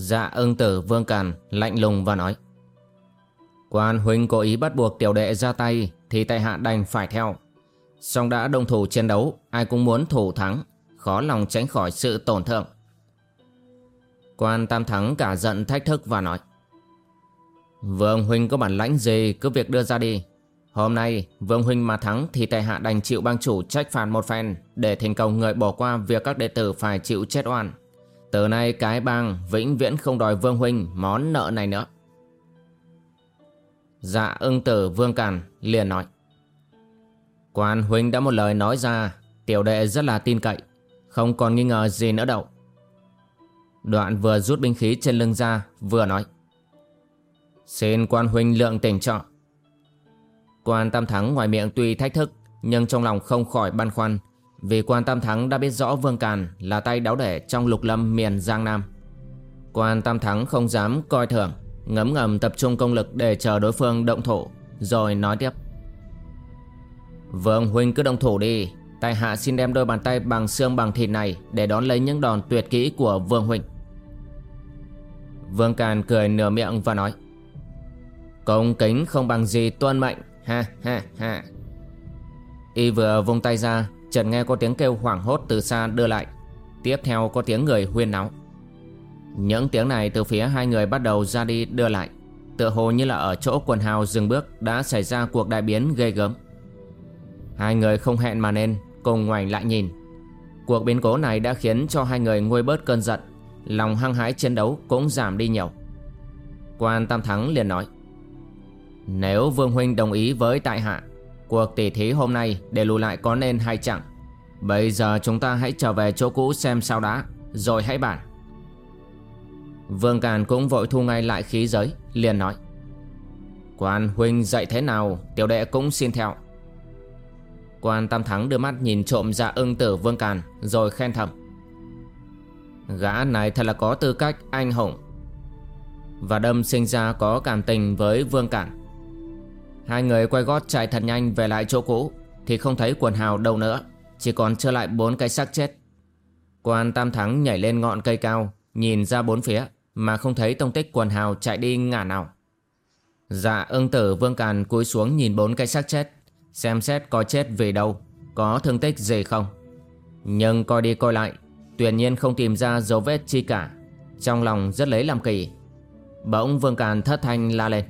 Dạ ưng tử vương càn lạnh lùng và nói. Quan huynh cố ý bắt buộc tiểu đệ ra tay Thì tại hạ đành phải theo. Song đã đồng thủ chiến đấu, Ai cũng muốn thủ thắng, Khó lòng tránh khỏi sự tổn thương. Quan tam thắng cả giận thách thức và nói. Vương huynh có bản lãnh gì, cứ việc đưa ra đi. Hôm nay, Vương huynh mà thắng Thì tại hạ đành chịu bang chủ trách phạt một phen Để thành cầu người bỏ qua việc các đệ tử phải chịu chết oan từ nay cái bang vĩnh viễn không đòi Vương Huynh món nợ này nữa. Dạ ưng tử Vương Càn liền nói. Quan Huynh đã một lời nói ra, tiểu đệ rất là tin cậy, không còn nghi ngờ gì nữa đâu. Đoạn vừa rút binh khí trên lưng ra, vừa nói. Xin quan huynh lượng tình cho. Quan Tam Thắng ngoài miệng tuy thách thức, nhưng trong lòng không khỏi băn khoăn vì quan Tam Thắng đã biết rõ Vương Càn là tay đáo để trong lục lâm miền Giang Nam. Quan Tam Thắng không dám coi thường, ngấm ngầm tập trung công lực để chờ đối phương động thủ, rồi nói tiếp. Vương Huynh cứ động thủ đi, tại hạ xin đem đôi bàn tay bằng xương bằng thịt này để đón lấy những đòn tuyệt kỹ của Vương Huynh. Vương Càn cười nửa miệng và nói. Công kính không bằng gì tuân mệnh, ha ha ha. Y vừa vung tay ra Chợt nghe có tiếng kêu hoảng hốt từ xa đưa lại. Tiếp theo có tiếng người huyên náo. Những tiếng này từ phía hai người bắt đầu ra đi đưa lại, Tựa hồ như là ở chỗ quần hào dừng bước Đã xảy ra cuộc đại biến ghê gớm. Hai người không hẹn mà nên, Cùng ngoảnh lại nhìn. Cuộc biến cố này đã khiến cho hai người nguôi bớt cơn giận, Lòng hăng hái chiến đấu cũng giảm đi nhiều. Quan Tam Thắng liền nói, Nếu Vương Huynh đồng ý với tại hạ Cuộc tỉ thí hôm nay để lùi lại có nên hay chẳng. Bây giờ chúng ta hãy trở về chỗ cũ xem sao đã. Rồi hãy bàn. Vương Càn cũng vội thu ngay lại khí giới, liền nói. Quan huynh dạy thế nào, Tiểu đệ cũng xin theo. Quan Tam Thắng đưa mắt nhìn trộm ra ưng tử Vương Càn, Rồi khen thầm. Gã này thật là có tư cách anh hùng. Và đâm sinh ra có cảm tình với Vương Càn. Hai người quay gót chạy thật nhanh về lại chỗ cũ, Thì không thấy quần hào đâu nữa, Chỉ còn trơ lại bốn cái xác chết. Quan Tam Thắng nhảy lên ngọn cây cao, Nhìn ra bốn phía, Mà không thấy tông tích quần hào chạy đi ngả nào. Dạ ưng tử Vương Càn cúi xuống nhìn bốn cái xác chết, Xem xét có chết vì đâu, Có thương tích gì không. Nhưng coi đi coi lại, Tuyệt nhiên không tìm ra dấu vết chi cả, Trong lòng rất lấy làm kỳ. Bỗng Vương Càn thất thanh la lên.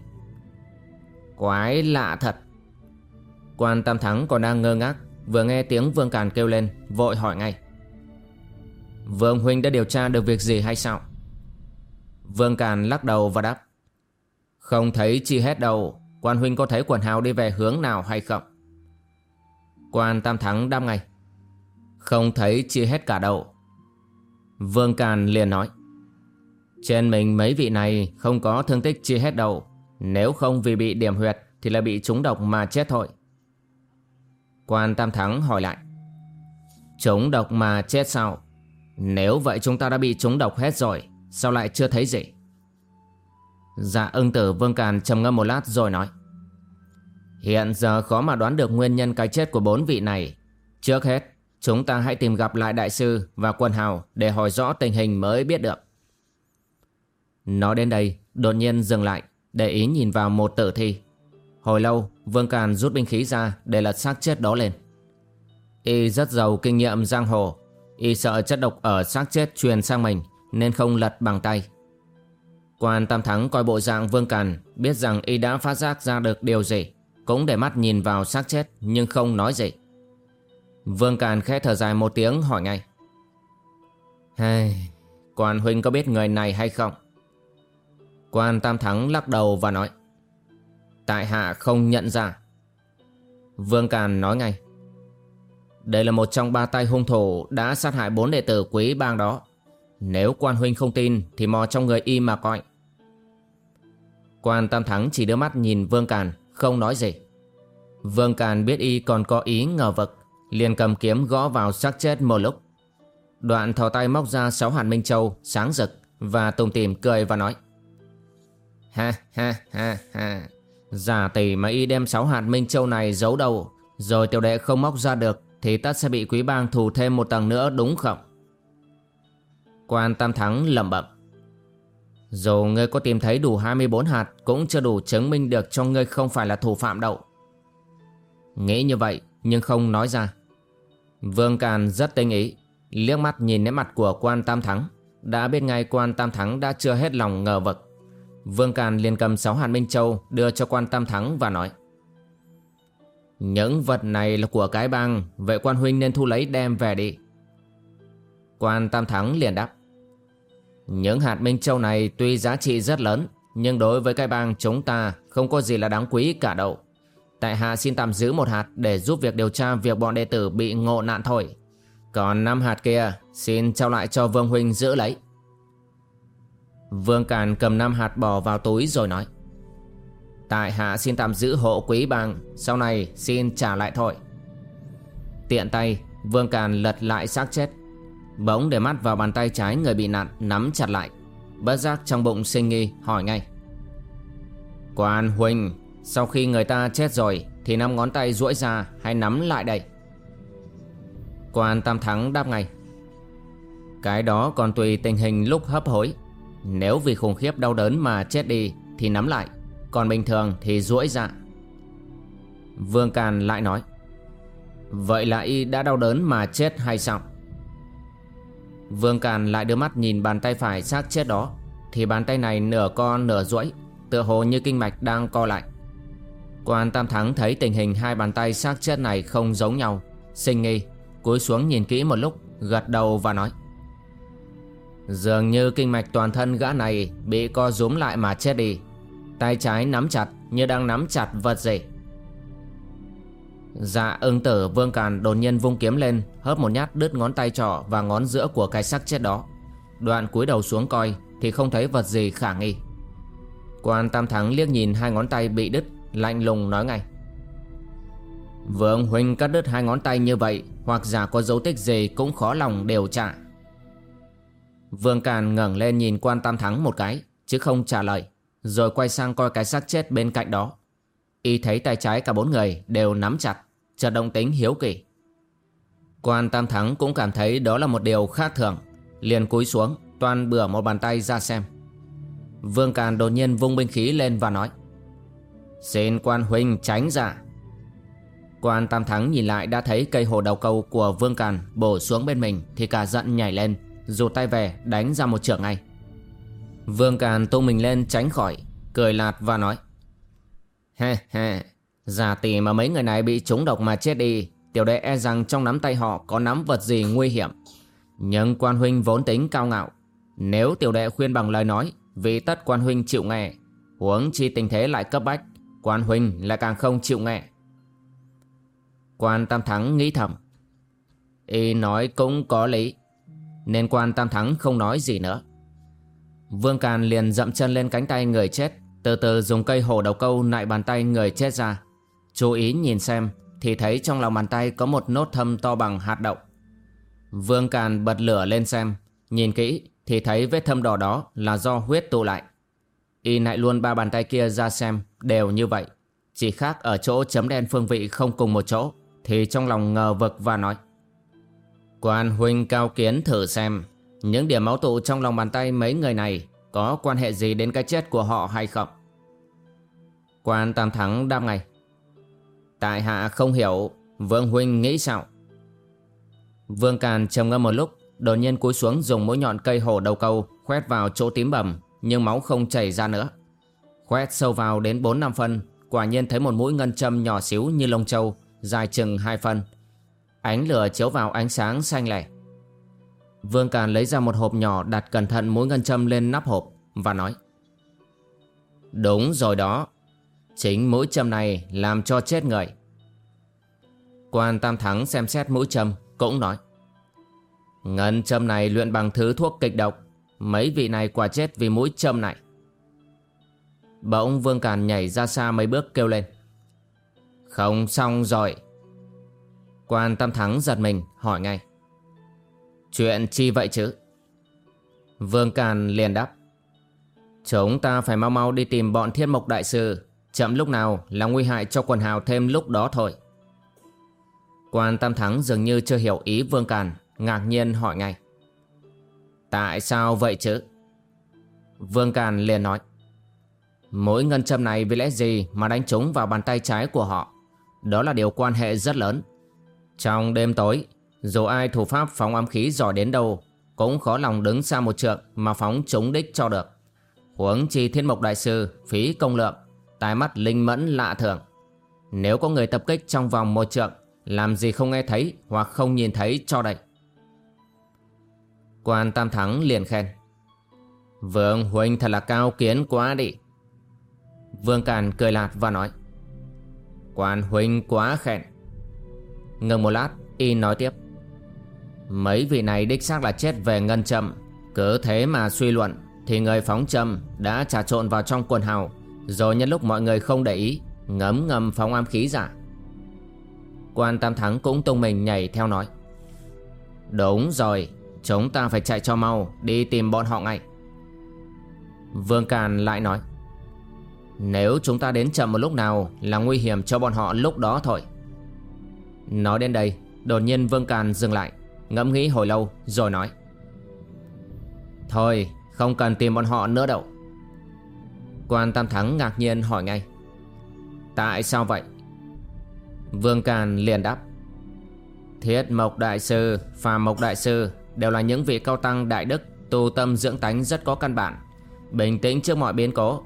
Quái lạ thật. Quan Tam Thắng còn đang ngơ ngác, Vừa nghe tiếng Vương Càn kêu lên, Vội hỏi ngay. Vương Huynh đã điều tra được việc gì hay sao? Vương Càn lắc đầu và đáp. Không thấy chi hết đâu, Quan Huynh có thấy quần hào đi về hướng nào hay không? Quan Tam Thắng đáp ngay. Không thấy chi hết cả đâu. Vương Càn liền nói. Trên mình mấy vị này không có thương tích chi hết đâu nếu không vì bị điểm huyệt Thì là bị trúng độc mà chết thôi. Quan Tam Thắng hỏi lại. Trúng độc mà chết sao? Nếu vậy chúng ta đã bị trúng độc hết rồi, Sao lại chưa thấy gì? Dạ ưng tử Vương Càn trầm ngâm một lát rồi nói. Hiện giờ khó mà đoán được nguyên nhân cái chết của bốn vị này. Trước hết, Chúng ta hãy tìm gặp lại đại sư và quân hào Để hỏi rõ tình hình mới biết được. Nói đến đây, Đột nhiên dừng lại để ý nhìn vào một tử thi Hồi lâu Vương Càn rút binh khí ra Để lật xác chết đó lên Y rất giàu kinh nghiệm giang hồ Y sợ chất độc ở xác chết truyền sang mình Nên không lật bằng tay Quan Tam Thắng coi bộ dạng Vương Càn biết rằng y đã phát giác ra được điều gì. Cũng để mắt nhìn vào xác chết nhưng không nói gì. Vương Càn khẽ thở dài một tiếng hỏi ngay. Hey, quan huynh có biết người này hay không? Quan Tam Thắng lắc đầu và nói. Tại hạ không nhận ra. Vương Càn nói ngay. Đây là một trong ba tay hung thủ đã sát hại bốn đệ tử quý bang đó. Nếu quan huynh không tin thì mò trong người y mà coi. Quan Tam Thắng chỉ đưa mắt nhìn Vương Càn, không nói gì. Vương Càn biết y còn có ý ngờ vực, liền cầm kiếm gõ vào xác chết một lúc. Đoạn thò tay móc ra sáu hạt Minh Châu, sáng rực, và tùng tìm cười và nói. Ha ha ha ha, giả tỷ mà y đem sáu hạt Minh Châu này giấu đầu, rồi tiểu đệ không móc ra được, thì tất sẽ bị quý bang thù thêm một tầng nữa đúng không? Quan Tam Thắng lẩm bẩm. Dù ngươi có tìm thấy đủ 24 hạt cũng chưa đủ chứng minh được cho ngươi không phải là thủ phạm đâu. Nghĩ như vậy nhưng không nói ra. Vương Càn rất tinh ý, liếc mắt nhìn nét mặt của quan Tam Thắng, đã biết ngay quan Tam Thắng đã chưa hết lòng ngờ vực. Vương Càn liền cầm 6 hạt Minh Châu đưa cho quan Tam Thắng và nói Những vật này là của cái bang, vậy quan huynh nên thu lấy đem về đi. Quan Tam Thắng liền đáp những hạt Minh Châu này tuy giá trị rất lớn, nhưng đối với cái bang chúng ta không có gì là đáng quý cả đâu. Tại hạ xin tạm giữ một hạt để giúp việc điều tra việc bọn đệ tử bị ngộ nạn thôi. Còn năm hạt kia xin trao lại cho Vương Huynh giữ lấy. Vương Càn cầm năm hạt bỏ vào túi rồi nói. Tại hạ xin tạm giữ hộ quý bang, sau này xin trả lại thôi. Tiện tay, Vương Càn lật lại xác chết Bỗng để mắt vào bàn tay trái người bị nạn nắm chặt lại Bất giác trong bụng sinh nghi hỏi ngay Quan Huỳnh, Sau khi người ta chết rồi Thì năm ngón tay duỗi ra hay nắm lại đây Quan Tam Thắng đáp ngay Cái đó còn tùy tình hình lúc hấp hối nếu vì khủng khiếp đau đớn mà chết đi, Thì nắm lại, Còn bình thường thì duỗi ra. Vương Càn lại nói, Vậy là y đã đau đớn mà chết hay sao? Vương Càn lại đưa mắt nhìn bàn tay phải xác chết đó, Thì bàn tay này nửa co nửa duỗi, Tựa hồ như kinh mạch đang co lại. Quan Tam Thắng thấy tình hình hai bàn tay xác chết này không giống nhau, Sinh nghi, Cúi xuống nhìn kỹ một lúc, Gật đầu và nói Dường như kinh mạch toàn thân gã này Bị co rúm lại mà chết đi. Tay trái nắm chặt như đang nắm chặt vật gì. Dạ ưng tử vương càn đột nhiên vung kiếm lên, Hớp một nhát đứt ngón tay trỏ và ngón giữa của cái xác chết đó. Đoạn cúi đầu xuống coi Thì không thấy vật gì khả nghi. Quan Tam Thắng liếc nhìn hai ngón tay bị đứt, Lạnh lùng nói ngay. Vương Huynh cắt đứt hai ngón tay như vậy, Hoặc giả có dấu tích gì cũng khó lòng điều tra. Vương Càn ngẩng lên nhìn quan Tam Thắng một cái Chứ không trả lời Rồi quay sang coi cái xác chết bên cạnh đó Y thấy tay trái cả bốn người đều nắm chặt, chợt động tính hiếu kỳ. Quan Tam Thắng cũng cảm thấy đó là một điều khác thường, liền cúi xuống, toàn bừa một bàn tay ra xem. Vương Càn đột nhiên vung binh khí lên và nói Xin quan huynh tránh ra Quan Tam Thắng nhìn lại đã thấy cây hồ đầu câu của Vương Càn bổ xuống bên mình thì cả giận nhảy lên, rụt tay về đánh ra một trưởng ngay. Vương Càn tung mình lên tránh khỏi, cười lạt và nói he he giả tỷ mà mấy người này bị trúng độc mà chết đi, tiểu đệ e rằng trong nắm tay họ có nắm vật gì nguy hiểm. Nhưng quan huynh vốn tính cao ngạo, nếu tiểu đệ khuyên bằng lời nói, vì tất quan huynh chịu nghe, huống chi tình thế lại cấp bách, quan huynh lại càng không chịu nghe. Quan Tam Thắng nghĩ thầm, y nói cũng có lý, nên quan Tam Thắng không nói gì nữa. Vương Càn liền dậm chân lên cánh tay người chết, từ từ dùng cây hổ đầu câu nại bàn tay người chết ra. Chú ý nhìn xem, Thì thấy trong lòng bàn tay có một nốt thâm to bằng hạt đậu. Vương Càn bật lửa lên xem, Nhìn kỹ, thì thấy vết thâm đỏ đó là do huyết tụ lại. Y nại luôn ba bàn tay kia ra xem, Đều như vậy. Chỉ khác ở chỗ chấm đen phương vị không cùng một chỗ, Thì trong lòng ngờ vực và nói. Quan huynh cao kiến thử xem Những điểm máu tụ trong lòng bàn tay mấy người này có quan hệ gì đến cái chết của họ hay không? Quan Tam Thắng đáp ngay. Tại hạ không hiểu, Vương Huynh nghĩ sao? Vương Càn trầm ngâm một lúc, đột nhiên cúi xuống dùng mũi nhọn cây hổ đầu câu khoét vào chỗ tím bầm, Nhưng máu không chảy ra nữa Khoét sâu vào đến 4 năm phân Quả nhiên thấy một mũi ngân châm nhỏ xíu như lông châu Dài chừng hai phân Ánh lửa chiếu vào ánh sáng xanh lẻ. Vương Càn lấy ra một hộp nhỏ đặt cẩn thận mũi ngân châm lên nắp hộp và nói, Đúng rồi đó. Chính mũi châm này làm cho chết người. Quan Tam Thắng xem xét mũi châm, cũng nói, Ngân châm này luyện bằng thứ thuốc kịch độc. Mấy vị này quả chết vì mũi châm này. Bỗng Vương Càn nhảy ra xa mấy bước kêu lên, Không xong rồi. Quan Tam Thắng giật mình, hỏi ngay. Chuyện chi vậy chứ? Vương Càn liền đáp. Chúng ta phải mau mau đi tìm bọn thiên mộc đại sư. Chậm lúc nào là nguy hại cho quần hào thêm lúc đó thôi. Quan Tam Thắng dường như chưa hiểu ý Vương Càn Ngạc nhiên hỏi ngay. Tại sao vậy chứ? Vương Càn liền nói. Mỗi ngân châm này vì lẽ gì mà đánh trúng vào bàn tay trái của họ? Đó là điều quan hệ rất lớn. Trong đêm tối, Dù ai thủ pháp phóng âm khí giỏi đến đâu, Cũng khó lòng đứng xa một trượng Mà phóng trúng đích cho được. Huống chi thiên mộc đại sư, Phí công lượng, Tai mắt linh mẫn lạ thường. Nếu có người tập kích trong vòng một trượng, Làm gì không nghe thấy Hoặc không nhìn thấy cho đây Quan Tam Thắng liền khen, Vương Huynh thật là cao kiến quá đi. Vương Càn cười lạt và nói, Quan Huynh quá khen. Ngừng một lát, Y nói tiếp. Mấy vị này đích xác là chết về ngân chậm Cứ thế mà suy luận, Thì người phóng châm đã trà trộn vào trong quần hào. Rồi nhân lúc mọi người không để ý, Ngấm ngầm phóng am khí giả. Quan Tam Thắng cũng tung mình nhảy theo nói. Đúng rồi, Chúng ta phải chạy cho mau, Đi tìm bọn họ ngay. Vương Càn lại nói. Nếu chúng ta đến chậm một lúc nào Là nguy hiểm cho bọn họ lúc đó thôi. Nói đến đây, Đột nhiên Vương Càn dừng lại, Ngẫm nghĩ hồi lâu rồi nói. Thôi, không cần tìm bọn họ nữa đâu. Quan Tam Thắng ngạc nhiên hỏi ngay. Tại sao vậy? Vương Càn liền đáp. Thiết Mộc Đại Sư, Phà Mộc Đại Sư Đều là những vị cao tăng đại đức, Tu tâm dưỡng tánh rất có căn bản. Bình tĩnh trước mọi biến cố.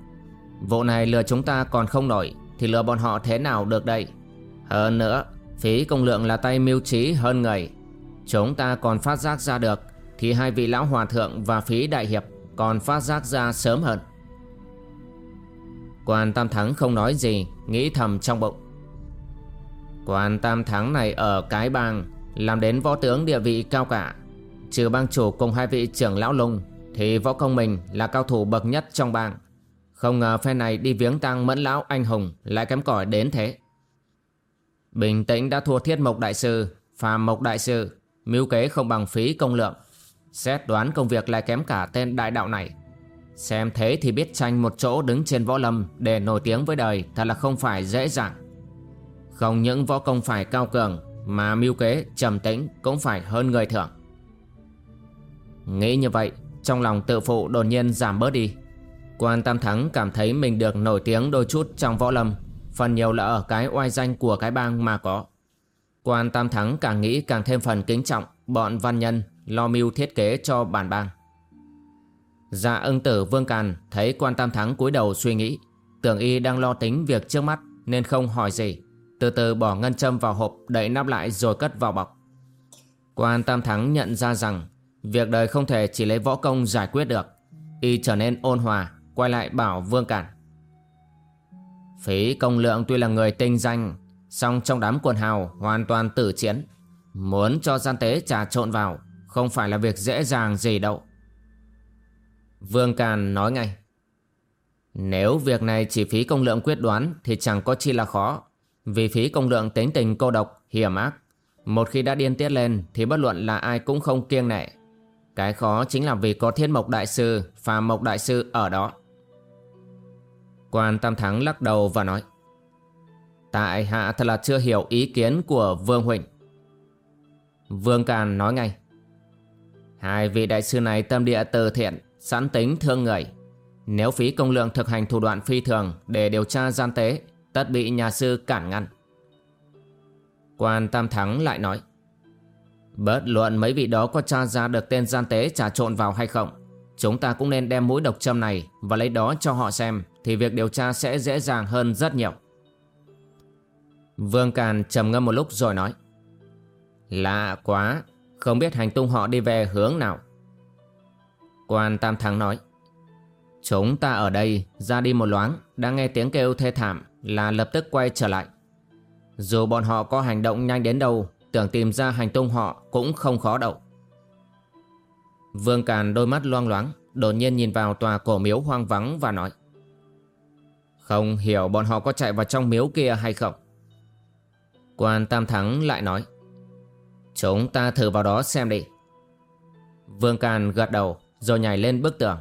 Vụ này lừa chúng ta còn không nổi, Thì lừa bọn họ thế nào được đây? Hơn nữa Phí công lượng là tay mưu trí hơn người. Chúng ta còn phát giác ra được Thì hai vị lão hòa thượng và phí đại hiệp Còn phát giác ra sớm hơn. Quan Tam Thắng không nói gì, Nghĩ thầm trong bụng. Quan Tam Thắng này ở cái bang Làm đến võ tướng địa vị cao cả. Trừ bang chủ cùng hai vị trưởng lão lung Thì võ công mình là cao thủ bậc nhất trong bang. Không ngờ phe này đi viếng tăng mẫn lão anh hùng, Lại kém cỏi đến thế. Bình tĩnh đã thua thiết mộc đại sư, Phàm mộc đại sư, Mưu kế không bằng phí công lượng. Xét đoán công việc lại kém cả tên đại đạo này. Xem thế thì biết tranh một chỗ đứng trên võ lâm Để nổi tiếng với đời Thật là không phải dễ dàng. Không những võ công phải cao cường, Mà mưu kế, trầm tĩnh Cũng phải hơn người thường. Nghĩ như vậy, Trong lòng tự phụ đột nhiên giảm bớt đi. Quan Tam Thắng cảm thấy mình được nổi tiếng đôi chút trong võ lâm Phần nhiều là ở cái oai danh của cái bang mà có. Quan Tam Thắng càng nghĩ càng thêm phần kính trọng, Bọn văn nhân lo mưu thiết kế cho bản bang. Dạ ưng tử Vương Càn thấy quan Tam Thắng cúi đầu suy nghĩ, Tưởng y đang lo tính việc trước mắt Nên không hỏi gì, Từ từ bỏ ngân châm vào hộp Đậy nắp lại rồi cất vào bọc. Quan Tam Thắng nhận ra rằng Việc đời không thể chỉ lấy võ công giải quyết được, Y trở nên ôn hòa, Quay lại bảo Vương càn. Phí công lượng tuy là người tinh danh song trong đám quần hào hoàn toàn tử chiến. Muốn cho gian tế trà trộn vào Không phải là việc dễ dàng gì đâu. Vương Càn nói ngay Nếu việc này chỉ phí công lượng quyết đoán Thì chẳng có chi là khó. Vì phí công lượng tính tình cô độc, hiểm ác Một khi đã điên tiết lên Thì bất luận là ai cũng không kiêng nệ cái khó chính là vì có thiên mộc đại sư và mộc đại sư ở đó. Quan Tam Thắng lắc đầu và nói Tại hạ thật là chưa hiểu ý kiến của Vương Huỳnh. Vương Càn nói ngay Hai vị đại sư này tâm địa từ thiện, sẵn tính thương người. Nếu phí công lượng thực hành thủ đoạn phi thường để điều tra gian tế, tất bị nhà sư cản ngăn. Quan Tam Thắng lại nói. Bớt luận mấy vị đó có tra ra được tên gian tế trà trộn vào hay không. Chúng ta cũng nên đem mũi độc châm này Và lấy đó cho họ xem thì việc điều tra sẽ dễ dàng hơn rất nhiều. Vương Càn trầm ngâm một lúc rồi nói, Lạ quá, Không biết hành tung họ đi về hướng nào. Quan Tam Thắng nói, Chúng ta ở đây ra đi một loáng, Đã nghe tiếng kêu thê thảm Là lập tức quay trở lại. Dù bọn họ có hành động nhanh đến đâu, Tưởng tìm ra hành tung họ cũng không khó đâu. Vương Càn đôi mắt loang loáng, Đột nhiên nhìn vào tòa cổ miếu hoang vắng và nói không hiểu bọn họ có chạy vào trong miếu kia hay không. Quan Tam Thắng lại nói, Chúng ta thử vào đó xem đi. Vương Càn gật đầu Rồi nhảy lên bức tường.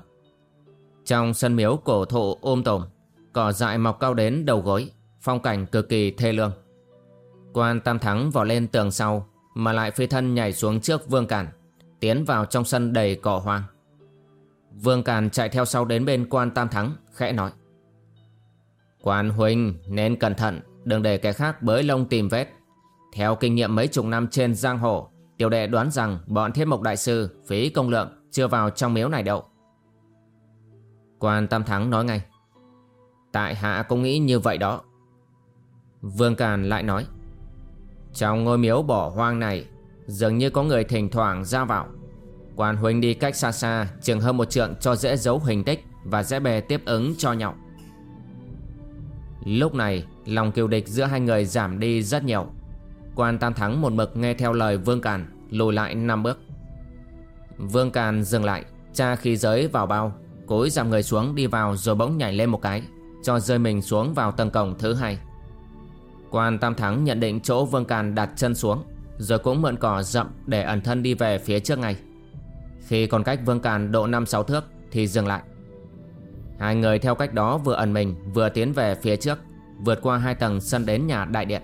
Trong sân miếu cổ thụ ôm tồm, Cỏ dại mọc cao đến đầu gối, Phong cảnh cực kỳ thê lương. Quan Tam Thắng vào lên tường sau, Mà lại phi thân nhảy xuống trước Vương Càn Tiến vào trong sân đầy cỏ hoang. Vương Càn chạy theo sau đến bên quan Tam Thắng, Khẽ nói Quan huynh nên cẩn thận, Đừng để kẻ khác bới lông tìm vết. Theo kinh nghiệm mấy chục năm trên giang hồ, Tiểu đệ đoán rằng bọn thiết mộc đại sư Phí công lượng chưa vào trong miếu này đâu. Quan Tam Thắng nói ngay, Tại hạ cũng nghĩ như vậy đó. Vương Càn lại nói, Trong ngôi miếu bỏ hoang này, Dường như có người thỉnh thoảng ra vào. Quan huynh đi cách xa xa, Chừng hơn một trượng cho dễ giấu hình tích Và dễ bề tiếp ứng cho nhau. Lúc này, Lòng kiều địch giữa hai người giảm đi rất nhiều. Quan Tam Thắng một mực nghe theo lời Vương Càn, Lùi lại năm bước. Vương Càn dừng lại, Tra khí giới vào bao, Cối giảm người xuống đi vào rồi bỗng nhảy lên một cái, Cho rơi mình xuống vào tầng cổng thứ hai. Quan Tam Thắng nhận định chỗ Vương Càn đặt chân xuống, Rồi cũng mượn cỏ rậm để ẩn thân đi về phía trước ngay. Khi còn cách Vương Càn độ 5-6 thước Thì dừng lại. Hai người theo cách đó vừa ẩn mình, vừa tiến về phía trước, Vượt qua hai tầng sân đến nhà đại điện.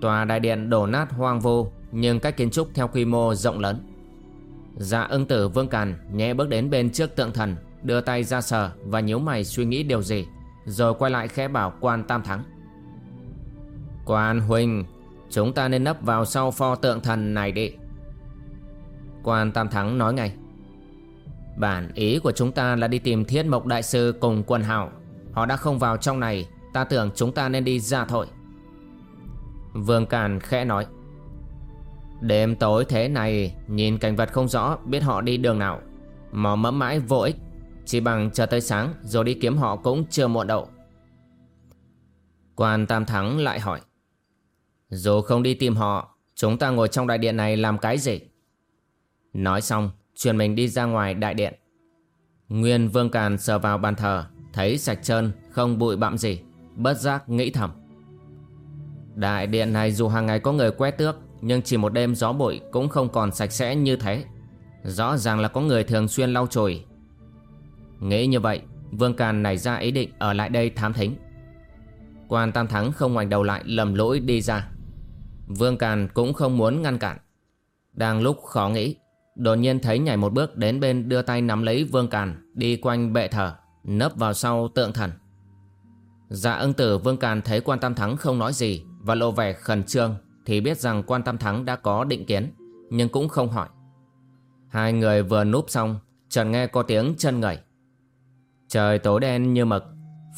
Tòa đại điện đổ nát hoang vô Nhưng cách kiến trúc theo quy mô rộng lớn. Dạ ưng tử Vương Càn nhẹ bước đến bên trước tượng thần, Đưa tay ra sờ và nhíu mày suy nghĩ điều gì, Rồi quay lại khẽ bảo quan tam thắng. Quan huynh Chúng ta nên nấp vào sau pho tượng thần này đi. Quan tam thắng nói ngay. Bản ý của chúng ta là đi tìm thiết mộc đại sư cùng quân hào Họ đã không vào trong này, Ta tưởng chúng ta nên đi ra thôi. Vương Càn khẽ nói. Đêm tối thế này, Nhìn cảnh vật không rõ, Biết họ đi đường nào. Mò mẫm mãi vô ích, Chỉ bằng chờ tới sáng, Rồi đi kiếm họ cũng chưa muộn đâu. Quan Tam Thắng lại hỏi. Dù không đi tìm họ, Chúng ta ngồi trong đại điện này làm cái gì? Nói xong Truyền mình đi ra ngoài đại điện. Nguyên Vương Càn sờ vào bàn thờ, Thấy sạch trơn, Không bụi bặm gì, Bất giác nghĩ thầm. Đại điện này dù hàng ngày có người quét tước, Nhưng chỉ một đêm gió bụi Cũng không còn sạch sẽ như thế. Rõ ràng là có người thường xuyên lau chùi. Nghĩ như vậy, Vương Càn nảy ra ý định ở lại đây thám thính. Quan Tam Thắng không ngoảnh đầu lại lầm lỗi đi ra. Vương Càn cũng không muốn ngăn cản. Đang lúc khó nghĩ Đột nhiên thấy nhảy một bước đến bên đưa tay nắm lấy Vương Càn, Đi quanh bệ thờ, Nấp vào sau tượng thần. Dạ ưng tử Vương Càn thấy quan Tam Thắng không nói gì Và lộ vẻ khẩn trương Thì biết rằng quan Tam Thắng đã có định kiến, Nhưng cũng không hỏi. Hai người vừa núp xong, Chợt nghe có tiếng chân ngẩy Trời tối đen như mực,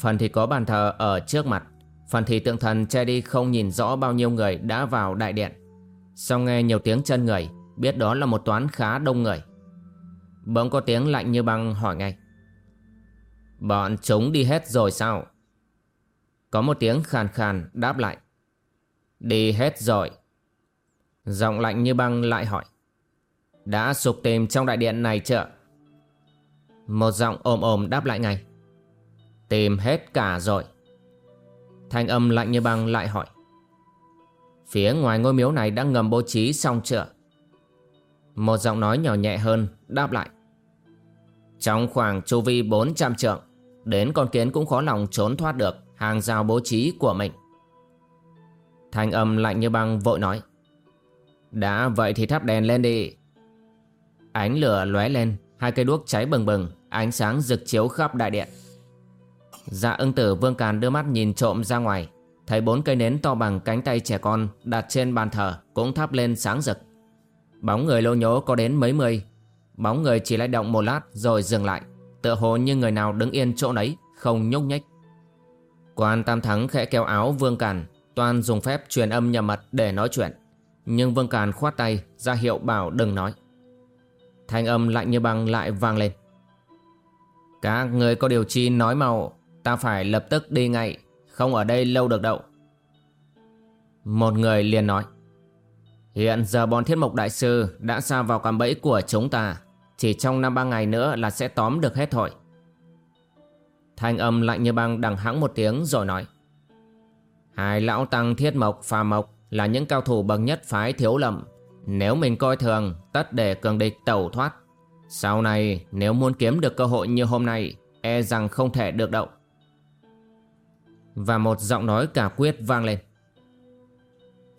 Phần thì có bàn thờ ở trước mặt, Phần thì tượng thần che đi không nhìn rõ bao nhiêu người đã vào đại điện. Sau nghe nhiều tiếng chân người Biết đó là một toán khá đông người. Bỗng có tiếng lạnh như băng hỏi ngay. Bọn chúng đi hết rồi sao? Có một tiếng khàn khàn đáp lại. Đi hết rồi. Giọng lạnh như băng lại hỏi. Đã sục tìm trong đại điện này chưa? Một giọng ồm ồm đáp lại ngay. Tìm hết cả rồi. Thanh âm lạnh như băng lại hỏi. Phía ngoài ngôi miếu này đã ngầm bố trí xong chưa? Một giọng nói nhỏ nhẹ hơn, đáp lại. Trong khoảng chu vi 400 trượng, Đến con kiến cũng khó lòng trốn thoát được Hàng rào bố trí của mình. Thanh âm lạnh như băng vội nói. Đã vậy thì thắp đèn lên đi. Ánh lửa lóe lên, Hai cây đuốc cháy bừng bừng, Ánh sáng rực chiếu khắp đại điện. Dạ ưng tử Vương Càn đưa mắt nhìn trộm ra ngoài, Thấy bốn cây nến to bằng cánh tay trẻ con Đặt trên bàn thờ Cũng thắp lên sáng rực. Bóng người lô nhố có đến mấy mươi. Bóng người chỉ lay động một lát rồi dừng lại, Tựa hồ như người nào đứng yên chỗ đấy Không nhúc nhích. Quan Tam Thắng khẽ kéo áo Vương Càn, Toàn dùng phép truyền âm nhầm mật để nói chuyện. Nhưng Vương Càn khoát tay, ra hiệu bảo đừng nói. Thanh âm lạnh như băng lại vang lên. Các người có điều chi nói mau, Ta phải lập tức đi ngay, Không ở đây lâu được đâu. Một người liền nói. Hiện giờ bọn thiết mục đại sư đã xa vào cạm bẫy của chúng ta. Chỉ trong năm ba ngày nữa là sẽ tóm được hết thôi. Thanh âm lạnh như băng đằng hãng một tiếng rồi nói. Hai lão tăng thiết mộc, phà mộc là những cao thủ bậc nhất phái thiếu lầm Nếu mình coi thường, tất để cường địch tẩu thoát. Sau này, nếu muốn kiếm được cơ hội như hôm nay E rằng không thể được đậu Và một giọng nói cả quyết vang lên.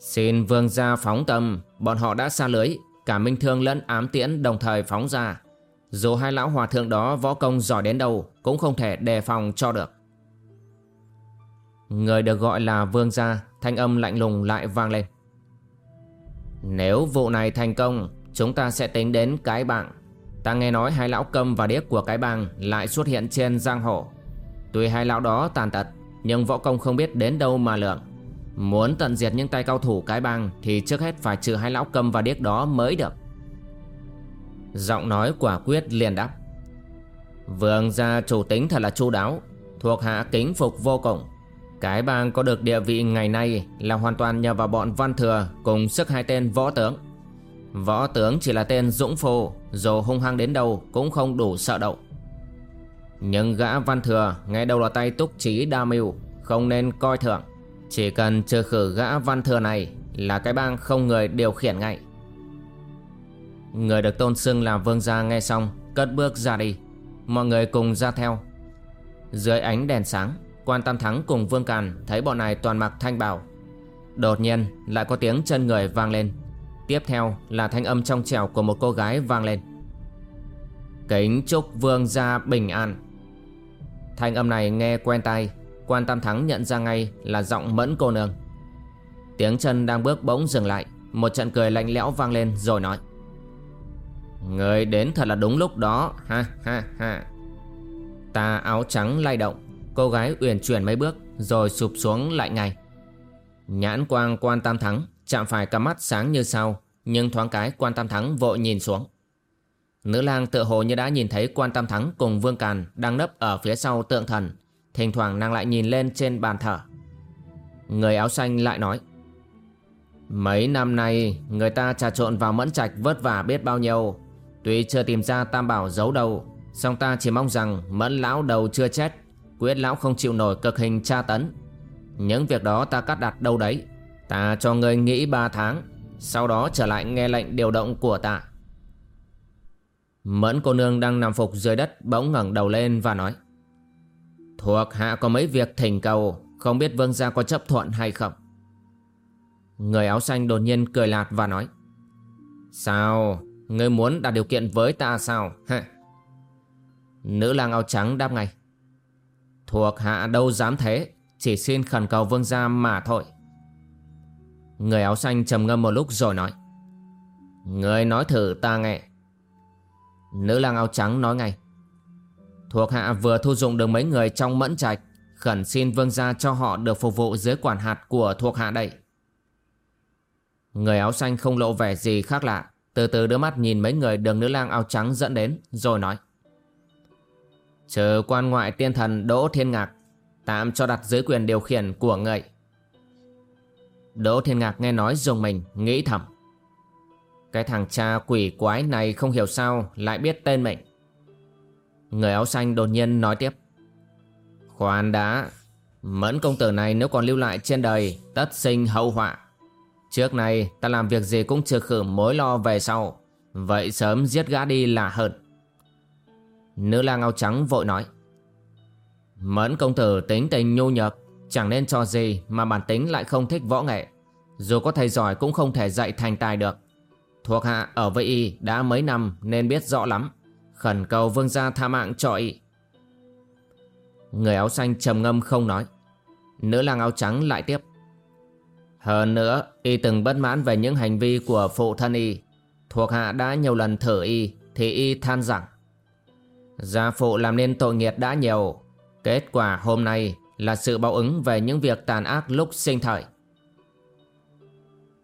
Xin vương gia phóng tâm, Bọn họ đã xa lưới, Cả minh thương lẫn ám tiễn đồng thời phóng ra. Dù hai lão hòa thượng đó võ công giỏi đến đâu Cũng không thể đề phòng cho được. Người được gọi là vương gia, Thanh âm lạnh lùng lại vang lên. Nếu vụ này thành công, Chúng ta sẽ tính đến cái bảng Ta nghe nói hai lão câm và điếc của cái bang Lại xuất hiện trên giang hồ. Tuy hai lão đó tàn tật, Nhưng võ công không biết đến đâu mà lượng. Muốn tận diệt những tay cao thủ cái bang Thì trước hết phải trừ hai lão cầm và điếc đó mới được. Giọng nói quả quyết liền đáp. Vương gia chủ tính thật là chu đáo, Thuộc hạ kính phục vô cùng. Cái bang có được địa vị ngày nay Là hoàn toàn nhờ vào bọn văn thừa Cùng sức hai tên võ tướng. Võ tướng chỉ là tên dũng phô Dù hung hăng đến đâu cũng không đủ sợ đậu. Nhưng gã văn thừa ngay đầu là tay túc trí đa mưu, Không nên coi thường chỉ cần trừ khử gã văn thừa này Là cái bang không người điều khiển ngay. Người được tôn xưng là vương gia nghe xong, Cất bước ra đi. Mọi người cùng ra theo. Dưới ánh đèn sáng, Quan Tam Thắng cùng Vương Càn Thấy bọn này toàn mặc thanh bào Đột nhiên, lại có tiếng chân người vang lên. Tiếp theo là thanh âm trong trẻo của một cô gái vang lên. Kính chúc vương gia bình an. Thanh âm này nghe quen tai. Quan Tam Thắng nhận ra ngay là giọng mẫn cô nương. Tiếng chân đang bước bỗng dừng lại, Một trận cười lạnh lẽo vang lên rồi nói. Người đến thật là đúng lúc đó, Ha ha ha. Ta áo trắng lay động, Cô gái uyển chuyển mấy bước Rồi sụp xuống lại ngay. Nhãn quang quan tam thắng Chạm phải cả mắt sáng như sao, Nhưng thoáng cái quan tam thắng vội nhìn xuống. Nữ lang tựa hồ như đã nhìn thấy quan tam thắng cùng vương càn Đang nấp ở phía sau tượng thần Thỉnh thoảng nàng lại nhìn lên trên bàn thờ. Người áo xanh lại nói, Mấy năm nay, người ta trà trộn vào mẫn trạch vất vả biết bao nhiêu. Tuy chưa tìm ra tam bảo giấu đâu song ta chỉ mong rằng mẫn lão đầu chưa chết, Quyết lão không chịu nổi cực hình tra tấn. Những việc đó ta cắt đặt đâu đấy, Ta cho người nghĩ ba tháng, Sau đó trở lại nghe lệnh điều động của ta. Mẫn cô nương đang nằm phục dưới đất Bỗng ngẩng đầu lên và nói Thuộc hạ có mấy việc thỉnh cầu, Không biết vương gia có chấp thuận hay không? Người áo xanh đột nhiên cười lạt và nói, Sao, Ngươi muốn đặt điều kiện với ta sao? Ha. Nữ lang áo trắng đáp ngay, Thuộc hạ đâu dám thế, Chỉ xin khẩn cầu vương gia mà thôi. Người áo xanh trầm ngâm một lúc rồi nói Người nói thử ta nghe. Nữ lang áo trắng nói ngay Thuộc hạ vừa thu dụng được mấy người trong mẫn trạch, Khẩn xin vương gia cho họ được phục vụ dưới quản hạt của thuộc hạ đây. Người áo xanh không lộ vẻ gì khác lạ, Từ từ đưa mắt nhìn mấy người đường nữ lang áo trắng dẫn đến, Rồi nói. Trừ quan ngoại tiên thần Đỗ Thiên Ngạc, Tạm cho đặt dưới quyền điều khiển của người Đỗ Thiên Ngạc nghe nói dùng mình, Nghĩ thầm. Cái thằng cha quỷ quái này không hiểu sao Lại biết tên mình. Người áo xanh đột nhiên nói tiếp. Khoan đã, Mẫn công tử này nếu còn lưu lại trên đời, Tất sinh hậu họa. Trước này ta làm việc gì cũng trừ khử mối lo về sau. Vậy sớm giết gã đi là hơn. Nữ lang áo trắng vội nói. Mẫn công tử tính tình nhu nhược, Chẳng nên cho gì mà bản tính lại không thích võ nghệ. Dù có thầy giỏi cũng không thể dạy thành tài được. Thuộc hạ ở với y đã mấy năm nên biết rõ lắm. Khẩn cầu vương gia tha mạng cho y. Người áo xanh trầm ngâm không nói. Nữ lang áo trắng lại tiếp. Hơn nữa, Y từng bất mãn về những hành vi của phụ thân Y. Thuộc hạ đã nhiều lần thử Y, thì y than rằng, Gia phụ làm nên tội nghiệt đã nhiều. Kết quả hôm nay là sự báo ứng về những việc tàn ác lúc sinh thời.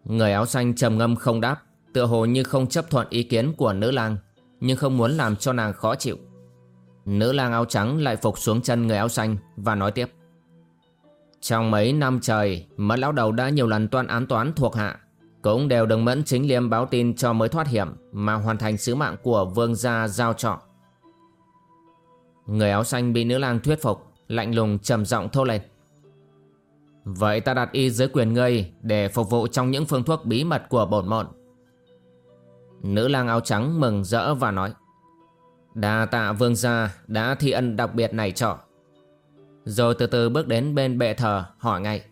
Người áo xanh trầm ngâm không đáp, Tựa hồ như không chấp thuận ý kiến của nữ lang. Nhưng không muốn làm cho nàng khó chịu. Nữ lang áo trắng lại phục xuống chân người áo xanh Và nói tiếp. Trong mấy năm trời Mẫn lão đầu đã nhiều lần toan án toán thuộc hạ, Cũng đều đừng mẫn chính liêm báo tin cho mới thoát hiểm Mà hoàn thành sứ mạng của vương gia giao trọ. Người áo xanh bị nữ lang thuyết phục, Lạnh lùng trầm giọng thô lên. Vậy ta đặt y dưới quyền ngươi Để phục vụ trong những phương thuốc bí mật của bổn mọn. Nữ lang áo trắng mừng rỡ và nói, Đa tạ vương gia đã thi ân đặc biệt này trọ Rồi từ từ bước đến bên bệ thờ, hỏi ngay,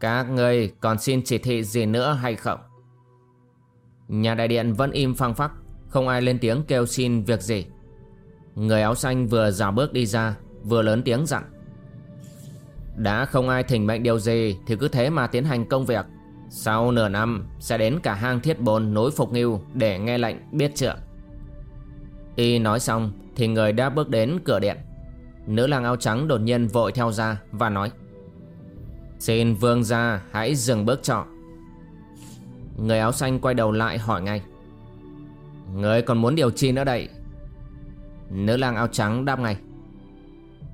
Các người còn xin chỉ thị gì nữa hay không? Nhà đại điện vẫn im phăng phắc, Không ai lên tiếng kêu xin việc gì. Người áo xanh vừa dào bước đi ra, Vừa lớn tiếng dặn, Đã không ai thỉnh mệnh điều gì Thì cứ thế mà tiến hành công việc. Sau nửa năm, Sẽ đến cả hang thiết bồn nối phục nghiêu Để nghe lệnh biết chưa? Y nói xong Thì người đã bước đến cửa điện. Nữ lang áo trắng đột nhiên vội theo ra Và nói, Xin vương gia hãy dừng bước trọ. Người áo xanh quay đầu lại hỏi ngay, Người còn muốn điều chi nữa đây? Nữ lang áo trắng đáp ngay,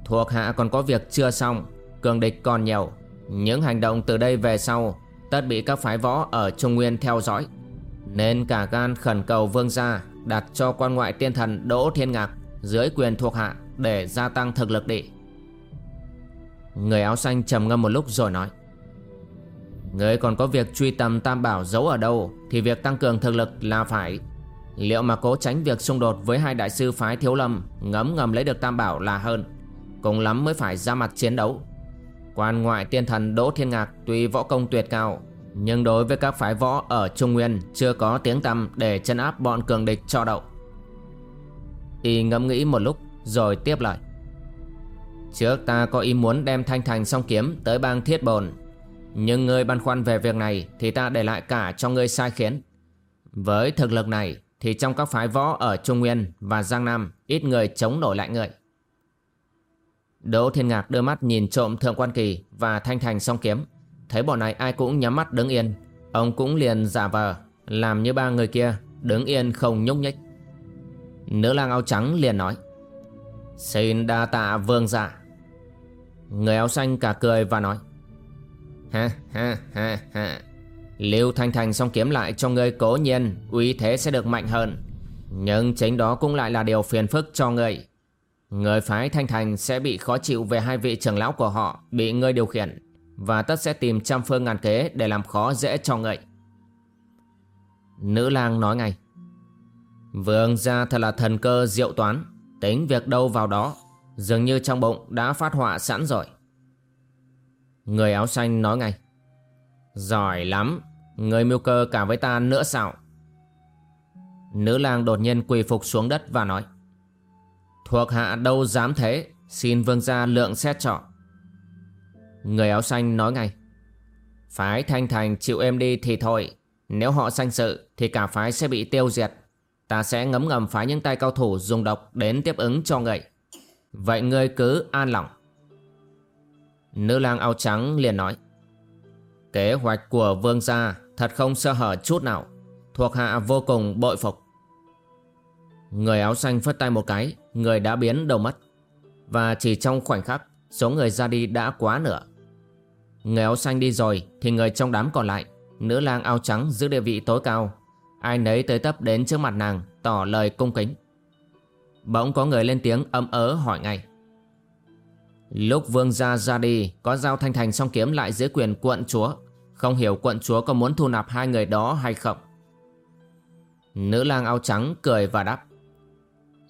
Thuộc hạ còn có việc chưa xong, Cường địch còn nhiều. Những hành động từ đây về sau Tất bị các phái võ ở Trung Nguyên theo dõi. Nên cả gan khẩn cầu vương gia Đặt cho quan ngoại tiên thần Đỗ Thiên Ngạc Dưới quyền thuộc hạ Để gia tăng thực lực địa Người áo xanh trầm ngâm một lúc rồi nói, Người còn có việc truy tầm tam bảo giấu ở đâu Thì việc tăng cường thực lực là phải. Liệu mà cố tránh việc xung đột với hai đại sư phái thiếu lâm Ngấm ngầm lấy được tam bảo là hơn, Cùng lắm mới phải ra mặt chiến đấu. Quan ngoại tiên thần Đỗ Thiên Ngạc Tuy võ công tuyệt cao, Nhưng đối với các phái võ ở Trung Nguyên Chưa có tiếng tăm để chân áp bọn cường địch cho đậu. Y ngẫm nghĩ một lúc Rồi tiếp lại Trước ta có ý muốn đem thanh thành song kiếm Tới bang thiết bồn, Nhưng ngươi băn khoăn về việc này Thì ta để lại cả cho ngươi sai khiến. Với thực lực này thì trong các phái võ ở Trung Nguyên và Giang Nam ít người chống nổi lại người. Đỗ Thiên Ngạc đưa mắt nhìn trộm Thượng Quan Kỳ và Thanh Thành song kiếm. Thấy bọn này ai cũng nhắm mắt đứng yên. Ông cũng liền giả vờ, làm như ba người kia, đứng yên không nhúc nhích. Nữ lang áo trắng liền nói. Xin đa tạ vương dạ. Người áo xanh cả cười và nói. Ha ha ha ha. Lưu Thanh Thành song kiếm lại cho ngươi cố nhiên uy thế sẽ được mạnh hơn Nhưng chính đó cũng lại là điều phiền phức cho ngươi Người phái Thanh Thành sẽ bị khó chịu về hai vị trưởng lão của họ, bị ngươi điều khiển. Và tất sẽ tìm trăm phương ngàn kế để làm khó dễ cho ngậy. Nữ lang nói ngay. Vương gia thật là thần cơ diệu toán. Tính việc đâu vào đó, Dường như trong bụng đã phát họa sẵn rồi. Người áo xanh nói ngay. Giỏi lắm, Người mưu cơ cả với ta nữa sao? Nữ lang đột nhiên quỳ phục xuống đất và nói. Thuộc hạ đâu dám thế? Xin vương gia lượng xét trọ Người áo xanh nói ngay. Phái thanh thành chịu em đi thì thôi. Nếu họ sanh sự Thì cả phái sẽ bị tiêu diệt. Ta sẽ ngấm ngầm phái những tay cao thủ dùng độc Đến tiếp ứng cho người. Vậy ngươi cứ an lòng. Nữ lang áo trắng liền nói. Kế hoạch của vương gia thật không sơ hở chút nào. Thuộc hạ vô cùng bội phục. Người áo xanh phất tay một cái. Người đã biến đầu mất. Và chỉ trong khoảnh khắc, Số người ra đi đã quá nửa. Người áo xanh đi rồi, Thì người trong đám còn lại, Nữ lang áo trắng giữ địa vị tối cao. Ai nấy tới tấp đến trước mặt nàng, Tỏ lời cung kính. Bỗng có người lên tiếng âm ớ hỏi ngay. Lúc vương gia ra đi, Có giao thanh thành song kiếm lại dưới quyền quận chúa. Không hiểu quận chúa có muốn thu nạp hai người đó hay không. Nữ lang áo trắng cười và đáp.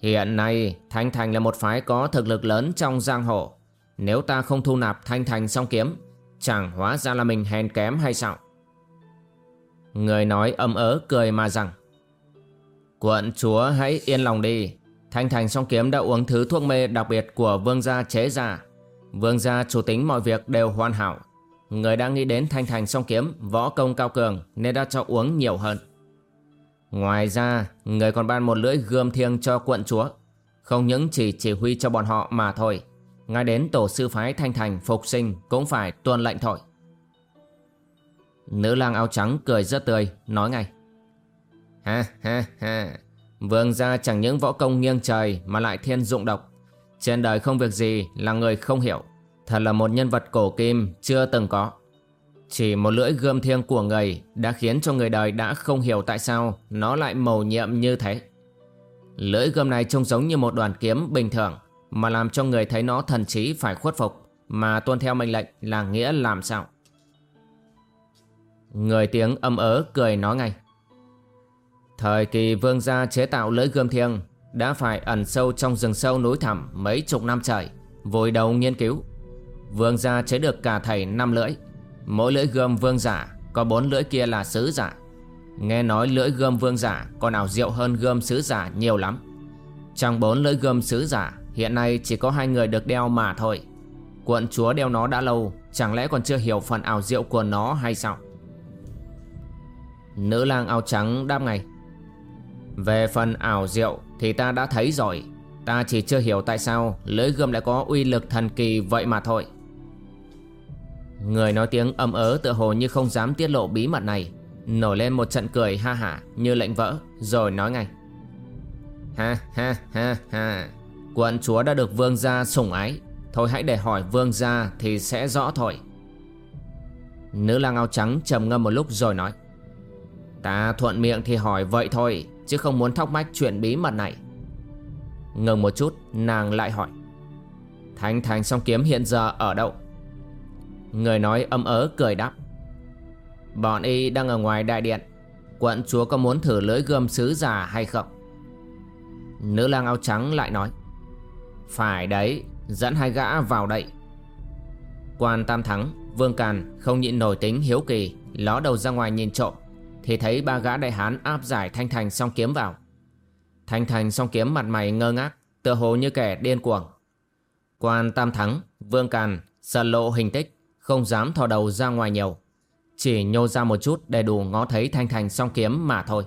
Hiện nay, Thanh Thành là một phái có thực lực lớn trong giang hồ. Nếu ta không thu nạp Thanh Thành song kiếm, Chẳng hóa ra là mình hèn kém hay sao? Người nói âm ớ, cười mà rằng, Quận chúa hãy yên lòng đi. Thanh Thành song kiếm đã uống thứ thuốc mê đặc biệt của vương gia chế ra Vương gia chủ tính mọi việc đều hoàn hảo. Người đang nghĩ đến thanh thành song kiếm, Võ công cao cường Nên đã cho uống nhiều hơn. Ngoài ra, người còn ban một lưỡi gươm thiêng cho quận chúa. Không những chỉ chỉ huy cho bọn họ mà thôi. Ngay đến tổ sư phái thanh thành phục sinh cũng phải tuân lệnh thôi. Nữ lang áo trắng cười rất tươi, nói ngay. Ha ha ha, vương gia chẳng những võ công nghiêng trời mà lại thiên dụng độc. Trên đời không việc gì là người không hiểu. Thật là một nhân vật cổ kim chưa từng có. Chỉ một lưỡi gươm thiêng của người đã khiến cho người đời đã không hiểu tại sao nó lại màu nhiệm như thế. Lưỡi gươm này trông giống như một đoàn kiếm bình thường mà làm cho người thấy nó thần trí phải khuất phục mà tuân theo mệnh lệnh là nghĩa làm sao. Người tiếng âm ớ cười nói ngay. Thời kỳ vương gia chế tạo lưỡi gươm thiêng đã phải ẩn sâu trong rừng sâu núi thẳm mấy chục năm trời, vội đầu nghiên cứu. Vương gia chế được cả thầy năm lưỡi, mỗi lưỡi gươm vương giả, có bốn lưỡi kia là sứ giả. Nghe nói lưỡi gươm vương giả còn ảo diệu hơn gươm sứ giả nhiều lắm. Trong bốn lưỡi gươm sứ giả, hiện nay chỉ có hai người được đeo mà thôi. Quận chúa đeo nó đã lâu, chẳng lẽ còn chưa hiểu phần ảo diệu của nó hay sao? Nữ lang áo trắng đáp ngay Về phần ảo diệu thì ta đã thấy rồi Ta chỉ chưa hiểu tại sao lưỡi gươm lại có uy lực thần kỳ vậy mà thôi Người nói tiếng âm ớ tựa hồ như không dám tiết lộ bí mật này. Nổi lên một trận cười ha hả như lệnh vỡ, Rồi nói ngay. Ha ha ha ha. Quận chúa đã được vương gia sủng ái. Thôi hãy để hỏi vương gia thì sẽ rõ thôi. Nữ lang áo trắng trầm ngâm một lúc rồi nói. Ta thuận miệng thì hỏi vậy thôi, Chứ không muốn thóc mách chuyện bí mật này. Ngừng một chút, nàng lại hỏi. Thanh thành song kiếm hiện giờ ở đâu? Người nói âm ớ cười đáp. Bọn y đang ở ngoài đại điện. Quận chúa có muốn thử lưỡi gươm sứ giả hay không? Nữ lang áo trắng lại nói. Phải đấy Dẫn hai gã vào đây. Quan Tam Thắng Vương Càn không nhịn nổi tính hiếu kỳ Ló đầu ra ngoài nhìn trộm. Thì thấy ba gã đại hán áp giải Thanh Thành song kiếm vào. Thanh Thành song kiếm mặt mày ngơ ngác Tựa hồ như kẻ điên cuồng. Quan Tam Thắng, Vương Càn Sợ lộ hình tích. Không dám thò đầu ra ngoài nhiều Chỉ nhô ra một chút để đủ ngó thấy Thanh Thành song kiếm mà thôi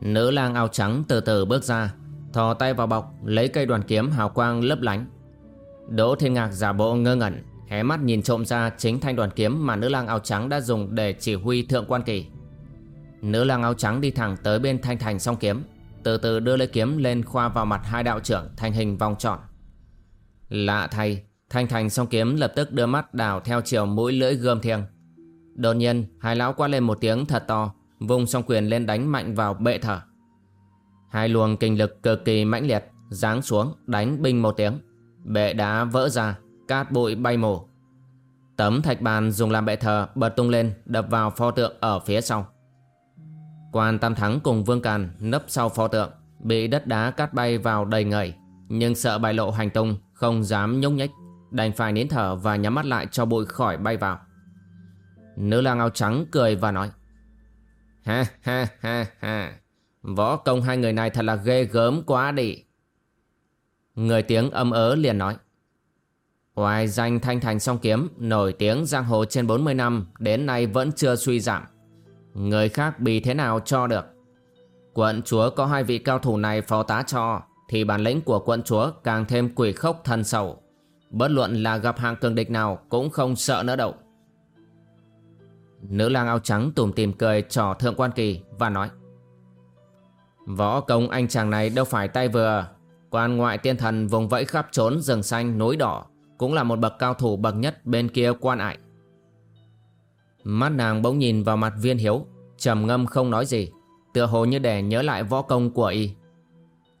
Nữ lang áo trắng từ từ bước ra Thò tay vào bọc Lấy cây đoàn kiếm hào quang lấp lánh Đỗ Thiên Ngạc giả bộ ngơ ngẩn hé mắt nhìn trộm ra chính thanh đoàn kiếm mà nữ lang áo trắng đã dùng để chỉ huy thượng quan kỳ. Nữ lang áo trắng đi thẳng tới bên thanh thành song kiếm, từ từ đưa lấy kiếm lên khoa vào mặt hai đạo trưởng thành hình vòng tròn. Lạ thay, thanh thành song kiếm lập tức đưa mắt đào theo chiều mũi lưỡi gươm thiêng. Đột nhiên, hai lão quát lên một tiếng thật to, vùng song quyền lên đánh mạnh vào bệ thở. Hai luồng kinh lực cực kỳ mãnh liệt, giáng xuống đánh binh một tiếng. Bệ đá vỡ ra, cát bụi bay mù. Tấm thạch bàn dùng làm bệ thờ bật tung lên đập vào pho tượng ở phía sau. Quan Tam Thắng cùng Vương Càn nấp sau pho tượng, bị đất đá cát bay vào đầy người, nhưng sợ bại lộ hành tung, không dám nhúc nhích, đành phải nín thở và nhắm mắt lại cho bụi khỏi bay vào. Nữ lang áo trắng cười và nói, Ha ha ha ha Võ công hai người này thật là ghê gớm quá đi Người tiếng âm ớ liền nói Hoài danh thanh thành song kiếm, nổi tiếng giang hồ trên 40 năm, đến nay vẫn chưa suy giảm. Người khác bị thế nào cho được. Quận chúa có hai vị cao thủ này phó tá cho, thì bản lĩnh của quận chúa càng thêm quỷ khốc thân sầu. Bất luận là gặp hàng cường địch nào cũng không sợ nữa đâu. Nữ lang áo trắng tủm tìm cười trò thượng quan kỳ và nói Võ công anh chàng này đâu phải tay vừa Quan ngoại tiên thần vùng vẫy khắp trốn rừng xanh núi đỏ cũng là một bậc cao thủ bậc nhất bên kia quan ải. Mắt nàng bỗng nhìn vào mặt viên hiếu, trầm ngâm không nói gì, tựa hồ như để nhớ lại võ công của y.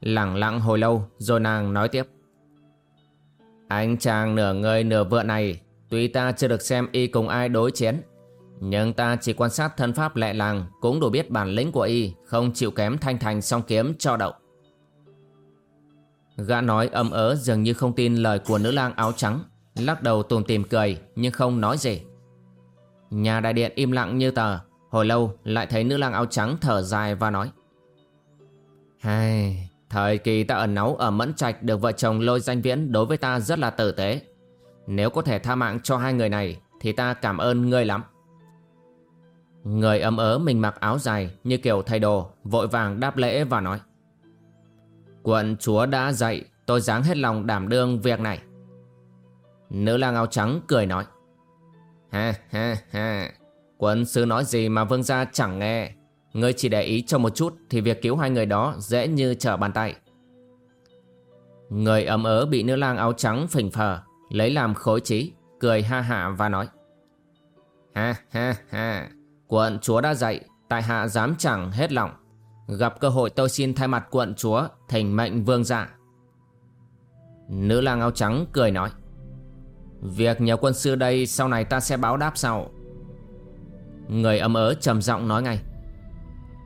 Lặng lặng hồi lâu rồi nàng nói tiếp. Anh chàng nửa người nửa vợ này, tuy ta chưa được xem y cùng ai đối chiến, nhưng ta chỉ quan sát thân pháp lẹ làng cũng đủ biết bản lĩnh của y không chịu kém thanh thành song kiếm cho đậu. Gã nói âm ớ dường như không tin lời của nữ lang áo trắng Lắc đầu tùm tìm cười nhưng không nói gì Nhà đại điện im lặng như tờ Hồi lâu lại thấy nữ lang áo trắng thở dài và nói Hai, thời kỳ ta ẩn náu ở Mẫn Trạch được vợ chồng lôi danh viễn đối với ta rất là tử tế. Nếu có thể tha mạng cho hai người này, thì ta cảm ơn ngươi lắm. Người ấm ớ mình mặc áo dài như kiểu thay đồ, Vội vàng đáp lễ và nói. Quận chúa đã dạy, Tôi dáng hết lòng đảm đương việc này. Nữ lang áo trắng cười nói. Ha ha ha. Quân sư nói gì mà vương gia chẳng nghe. Ngươi chỉ để ý cho một chút Thì việc cứu hai người đó dễ như trở bàn tay. Người ấm ớ bị nữ lang áo trắng phình phờ, Lấy làm khối trí, Cười ha hạ và nói. Ha ha ha, Quận chúa đã dạy, Tại hạ dám chẳng hết lòng. Gặp cơ hội tôi xin thay mặt quận chúa Thành mệnh vương dạ Nữ lang áo trắng cười nói. Việc nhờ quân sư đây Sau này ta sẽ báo đáp sau. Người ấm ớ trầm giọng nói ngay.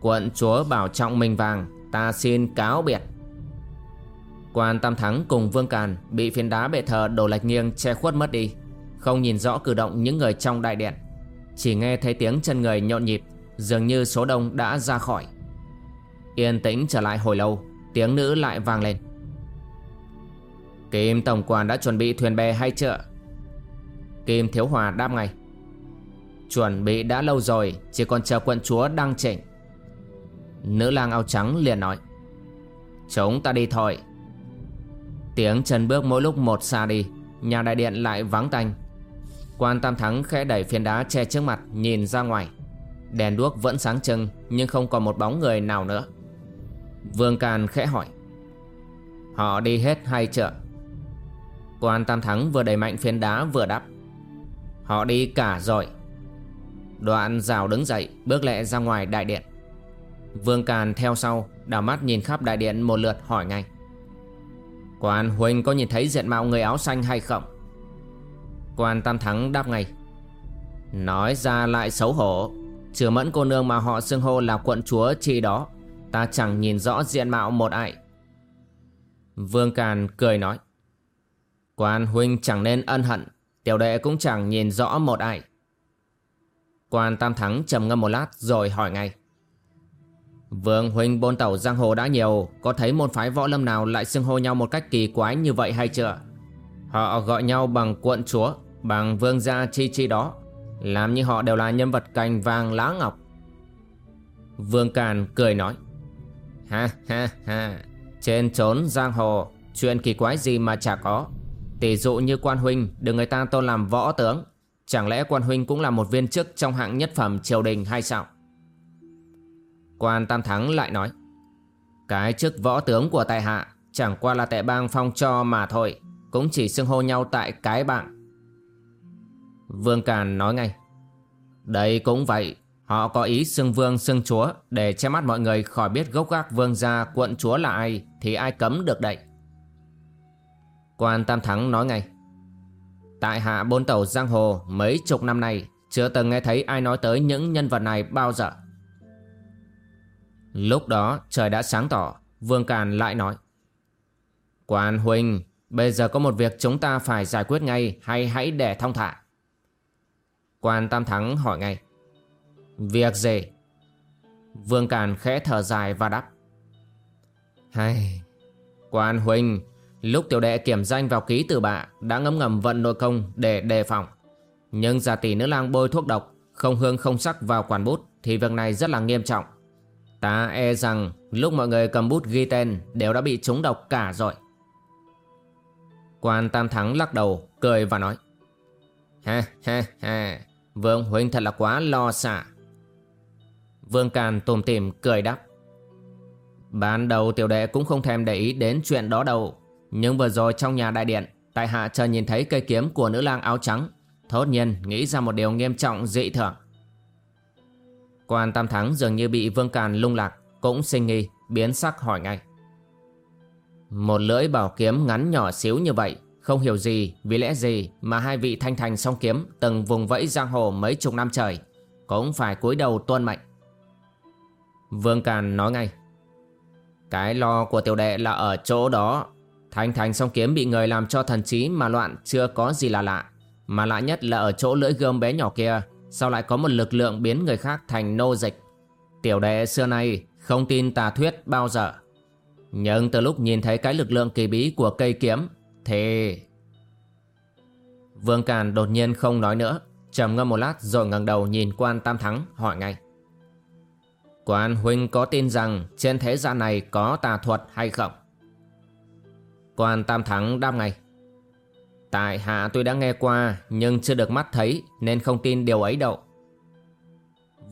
Quận chúa bảo trọng mình vàng, Ta xin cáo biệt. Quan Tam Thắng cùng Vương Càn Bị phiến đá bệ thờ đổ lệch nghiêng che khuất mất đi, Không nhìn rõ cử động những người trong đại điện. Chỉ nghe thấy tiếng chân người nhộn nhịp, Dường như số đông đã ra khỏi. Yên tĩnh trở lại hồi lâu, Tiếng nữ lại vang lên. Kim Tổng quản đã chuẩn bị thuyền bè hay chưa? Kim Thiếu Hòa đáp ngay. Chuẩn bị đã lâu rồi, Chỉ còn chờ quận chúa đăng chỉnh. Nữ lang áo trắng liền nói, Chúng ta đi thôi. Tiếng chân bước mỗi lúc một xa đi, Nhà đại điện lại vắng tanh. Quan Tam Thắng khẽ đẩy phiến đá che trước mặt, Nhìn ra ngoài. Đèn đuốc vẫn sáng trưng, Nhưng không còn một bóng người nào nữa. Vương Càn khẽ hỏi, Họ đi hết hay chợ Quan Tam Thắng vừa đẩy mạnh phiến đá vừa đáp, Họ đi cả rồi. Đoạn rào đứng dậy, Bước lẹ ra ngoài đại điện. Vương Càn theo sau, Đảo mắt nhìn khắp đại điện một lượt hỏi ngay. Quan Huynh có nhìn thấy diện mạo người áo xanh hay không? Quan Tam Thắng đáp ngay. Nói ra lại xấu hổ. Chưa mẫn cô nương mà họ xưng hô là quận chúa chi đó, Ta chẳng nhìn rõ diện mạo một ai. Vương Càn cười nói. Quan huynh chẳng nên ân hận, Tiểu đệ cũng chẳng nhìn rõ một ai. Quan Tam Thắng trầm ngâm một lát rồi hỏi ngay. Vương huynh bôn tẩu giang hồ đã nhiều. Có thấy môn phái võ lâm nào lại xưng hô nhau một cách kỳ quái như vậy hay chưa? Họ gọi nhau bằng quận chúa, Bằng vương gia chi chi đó. Làm như họ đều là nhân vật cành vàng lá ngọc. Vương Càn cười nói, Ha ha ha, Trên trốn giang hồ, Chuyện kỳ quái gì mà chả có. Tỷ dụ như quan huynh Được người ta tôn làm võ tướng, Chẳng lẽ quan huynh cũng là một viên chức Trong hạng nhất phẩm triều đình hay sao? Quan Tam Thắng lại nói, Cái chức võ tướng của tại hạ Chẳng qua là tệ bang phong cho mà thôi, Cũng chỉ xưng hô nhau tại cái bạn. Vương Càn nói ngay, Đây cũng vậy, Họ có ý xưng vương xưng chúa Để che mắt mọi người khỏi biết gốc gác vương gia quận chúa là ai Thì ai cấm được đậy Quan Tam Thắng nói ngay, Tại hạ bốn tàu giang hồ mấy chục năm nay Chưa từng nghe thấy ai nói tới những nhân vật này bao giờ Lúc đó trời đã sáng tỏ, Vương Càn lại nói. Quan Huynh, Bây giờ có một việc chúng ta phải giải quyết ngay, Hay hãy để thông thả. Quan Tam Thắng hỏi ngay. Việc gì? Vương Càn khẽ thở dài và đáp. Hay, Quan Huynh, Lúc tiểu đệ kiểm danh vào ký từ bạ, Đã ngấm ngầm vận nội công để đề phòng. Nhưng giả tỷ nữ lang bôi thuốc độc, Không hương không sắc vào quản bút, Thì việc này rất là nghiêm trọng. Ta e rằng lúc mọi người cầm bút ghi tên Đều đã bị trúng độc cả rồi. Quan Tam Thắng lắc đầu, Cười và nói Ha ha ha Vương Huynh thật là quá lo xả Vương Càn tùm tìm, cười đáp, Ban đầu tiểu đệ cũng không thèm để ý đến chuyện đó đâu, Nhưng vừa rồi trong nhà đại điện, Tại hạ chờ nhìn thấy cây kiếm của nữ lang áo trắng, Thốt nhiên nghĩ ra một điều nghiêm trọng dị thường. Quan Tam Thắng dường như bị Vương Càn lung lạc, Cũng sinh nghi, biến sắc hỏi ngay. Một lưỡi bảo kiếm ngắn nhỏ xíu như vậy, Không hiểu gì, vì lẽ gì Mà hai vị thanh thành song kiếm Từng vùng vẫy giang hồ mấy chục năm trời, Cũng phải cúi đầu tuân mệnh. Vương Càn nói ngay, Cái lo của tiểu đệ là ở chỗ đó. Thanh thành song kiếm bị người làm cho thần trí mà loạn chưa có gì là lạ, Mà lạ nhất là ở chỗ lưỡi gươm bé nhỏ kia. Sao lại có một lực lượng biến người khác thành nô dịch Tiểu đệ xưa nay không tin tà thuyết bao giờ Nhưng từ lúc nhìn thấy cái lực lượng kỳ bí của cây kiếm, Thì... Vương Càn đột nhiên không nói nữa, trầm ngâm một lát rồi ngẩng đầu nhìn quan Tam Thắng, hỏi ngay. Quan huynh có tin rằng trên thế gian này có tà thuật hay không? Quan Tam Thắng đáp ngay. Tại hạ tôi đã nghe qua, nhưng chưa được mắt thấy, nên không tin điều ấy đâu.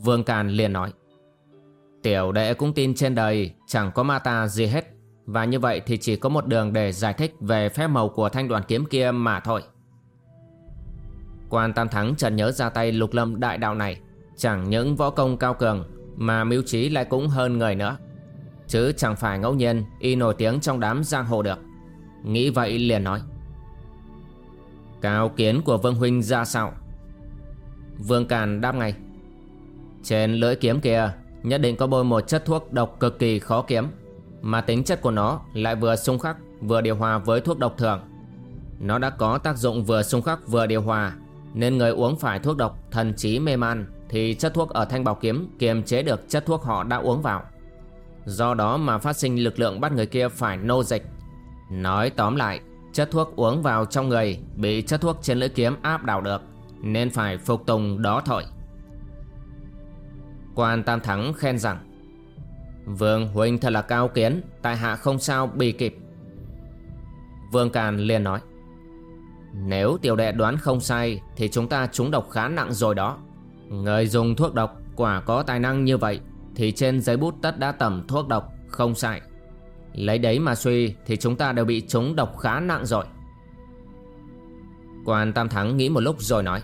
Vương Càn liền nói. Tiểu đệ cũng tin trên đời, chẳng có ma ta gì hết và như vậy thì chỉ có một đường để giải thích về phép màu của thanh đoàn kiếm kia mà thôi. Quan Tam Thắng chợt nhớ ra tay lục lâm đại đạo này, Chẳng những võ công cao cường, Mà mưu trí lại cũng hơn người nữa Chứ chẳng phải ngẫu nhiên Y nổi tiếng trong đám giang hồ được Nghĩ vậy liền nói Cao kiến của Vương Huynh ra sao? Vương Càn đáp ngay. Trên lưỡi kiếm kia, Nhất định có bôi một chất thuốc độc cực kỳ khó kiếm, Mà tính chất của nó lại vừa xung khắc, Vừa điều hòa với thuốc độc thường. Nó đã có tác dụng vừa xung khắc, vừa điều hòa, nên người uống phải thuốc độc, thần trí mê man, Thì chất thuốc ở thanh bảo kiếm kiềm chế được chất thuốc họ đã uống vào. Do đó mà phát sinh lực lượng bắt người kia phải nô dịch. Nói tóm lại Chất thuốc uống vào trong người Bị chất thuốc trên lưỡi kiếm áp đảo được, Nên phải phục tùng đó thôi. Quan Tam Thắng khen rằng, Vương Huynh thật là cao kiến, Tại hạ không sao bị kịp. Vương Càn liền nói, nếu tiểu đệ đoán không sai Thì chúng ta trúng độc khá nặng rồi đó. Người dùng thuốc độc Quả có tài năng như vậy Thì trên giấy bút tất đã tẩm thuốc độc Không sai. Lấy đấy mà suy Thì chúng ta đều bị trúng độc khá nặng rồi. Quan Tam Thắng nghĩ một lúc rồi nói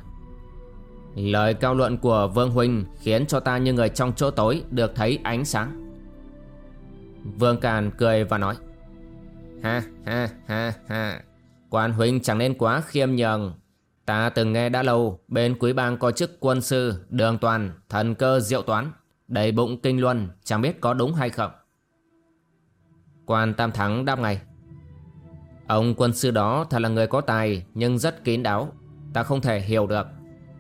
Lời cao luận của Vương Huynh Khiến cho ta như người trong chỗ tối Được thấy ánh sáng. Vương Càn cười và nói Ha ha ha ha Quan huynh chẳng nên quá khiêm nhường. Ta từng nghe đã lâu Bên quý bang có chức quân sư Đường toàn, thần cơ diệu toán. Đầy bụng kinh luân Chẳng biết có đúng hay không. Quan Tam Thắng đáp ngay. Ông quân sư đó thật là người có tài, Nhưng rất kín đáo. Ta không thể hiểu được.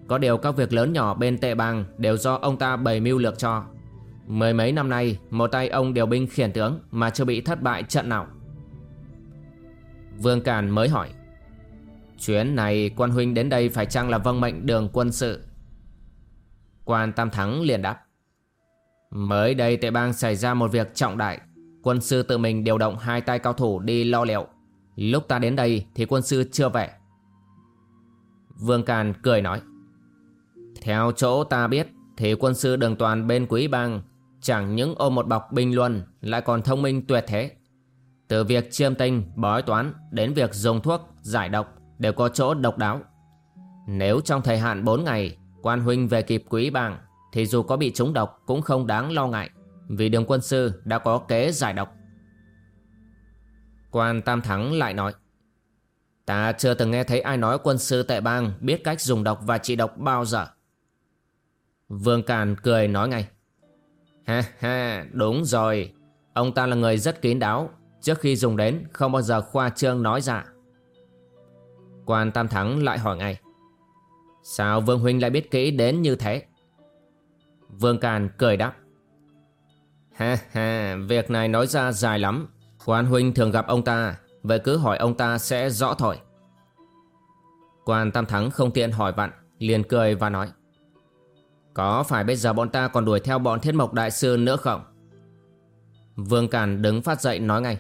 Có điều các việc lớn nhỏ bên tệ bang Đều do ông ta bày mưu lược cho. Mười mấy năm nay, Một tay ông điều binh khiển tướng Mà chưa bị thất bại trận nào. Vương Càn mới hỏi, Chuyến này quan huynh đến đây phải chăng là vâng mệnh đường quân sự? Quan Tam Thắng liền đáp, Mới đây tệ bang xảy ra một việc trọng đại. Quân sư tự mình điều động hai tay cao thủ đi lo liệu. Lúc ta đến đây thì quân sư chưa về. Vương Càn cười nói Theo chỗ ta biết Thì quân sư đường toàn bên quý bang Chẳng những ôm một bọc binh luân Lại còn thông minh tuyệt thế. Từ việc chiêm tinh, bói toán đến việc dùng thuốc, giải độc đều có chỗ độc đáo. Nếu trong thời hạn 4 ngày quan huynh về kịp quý bang thì dù có bị trúng độc cũng không đáng lo ngại vì đường quân sư đã có kế giải độc. Quan Tam Thắng lại nói, Ta chưa từng nghe thấy ai nói quân sư tệ bang biết cách dùng độc và trị độc bao giờ. Vương Càn cười nói ngay, Ha ha, đúng rồi Ông ta là người rất kín đáo Trước khi dùng đến, không bao giờ khoa trương nói ra Quan Tam Thắng lại hỏi ngay, Sao Vương Huynh lại biết kỹ đến như thế Vương Càn cười đáp Ha ha, Việc này nói ra dài lắm. Quan Huynh thường gặp ông ta, Vậy cứ hỏi ông ta sẽ rõ thôi. Quan Tam Thắng không tiện hỏi vặn, Liền cười và nói, Có phải bây giờ bọn ta còn đuổi theo bọn thiết mộc đại sư nữa không? Vương Càn đứng phát dậy nói ngay,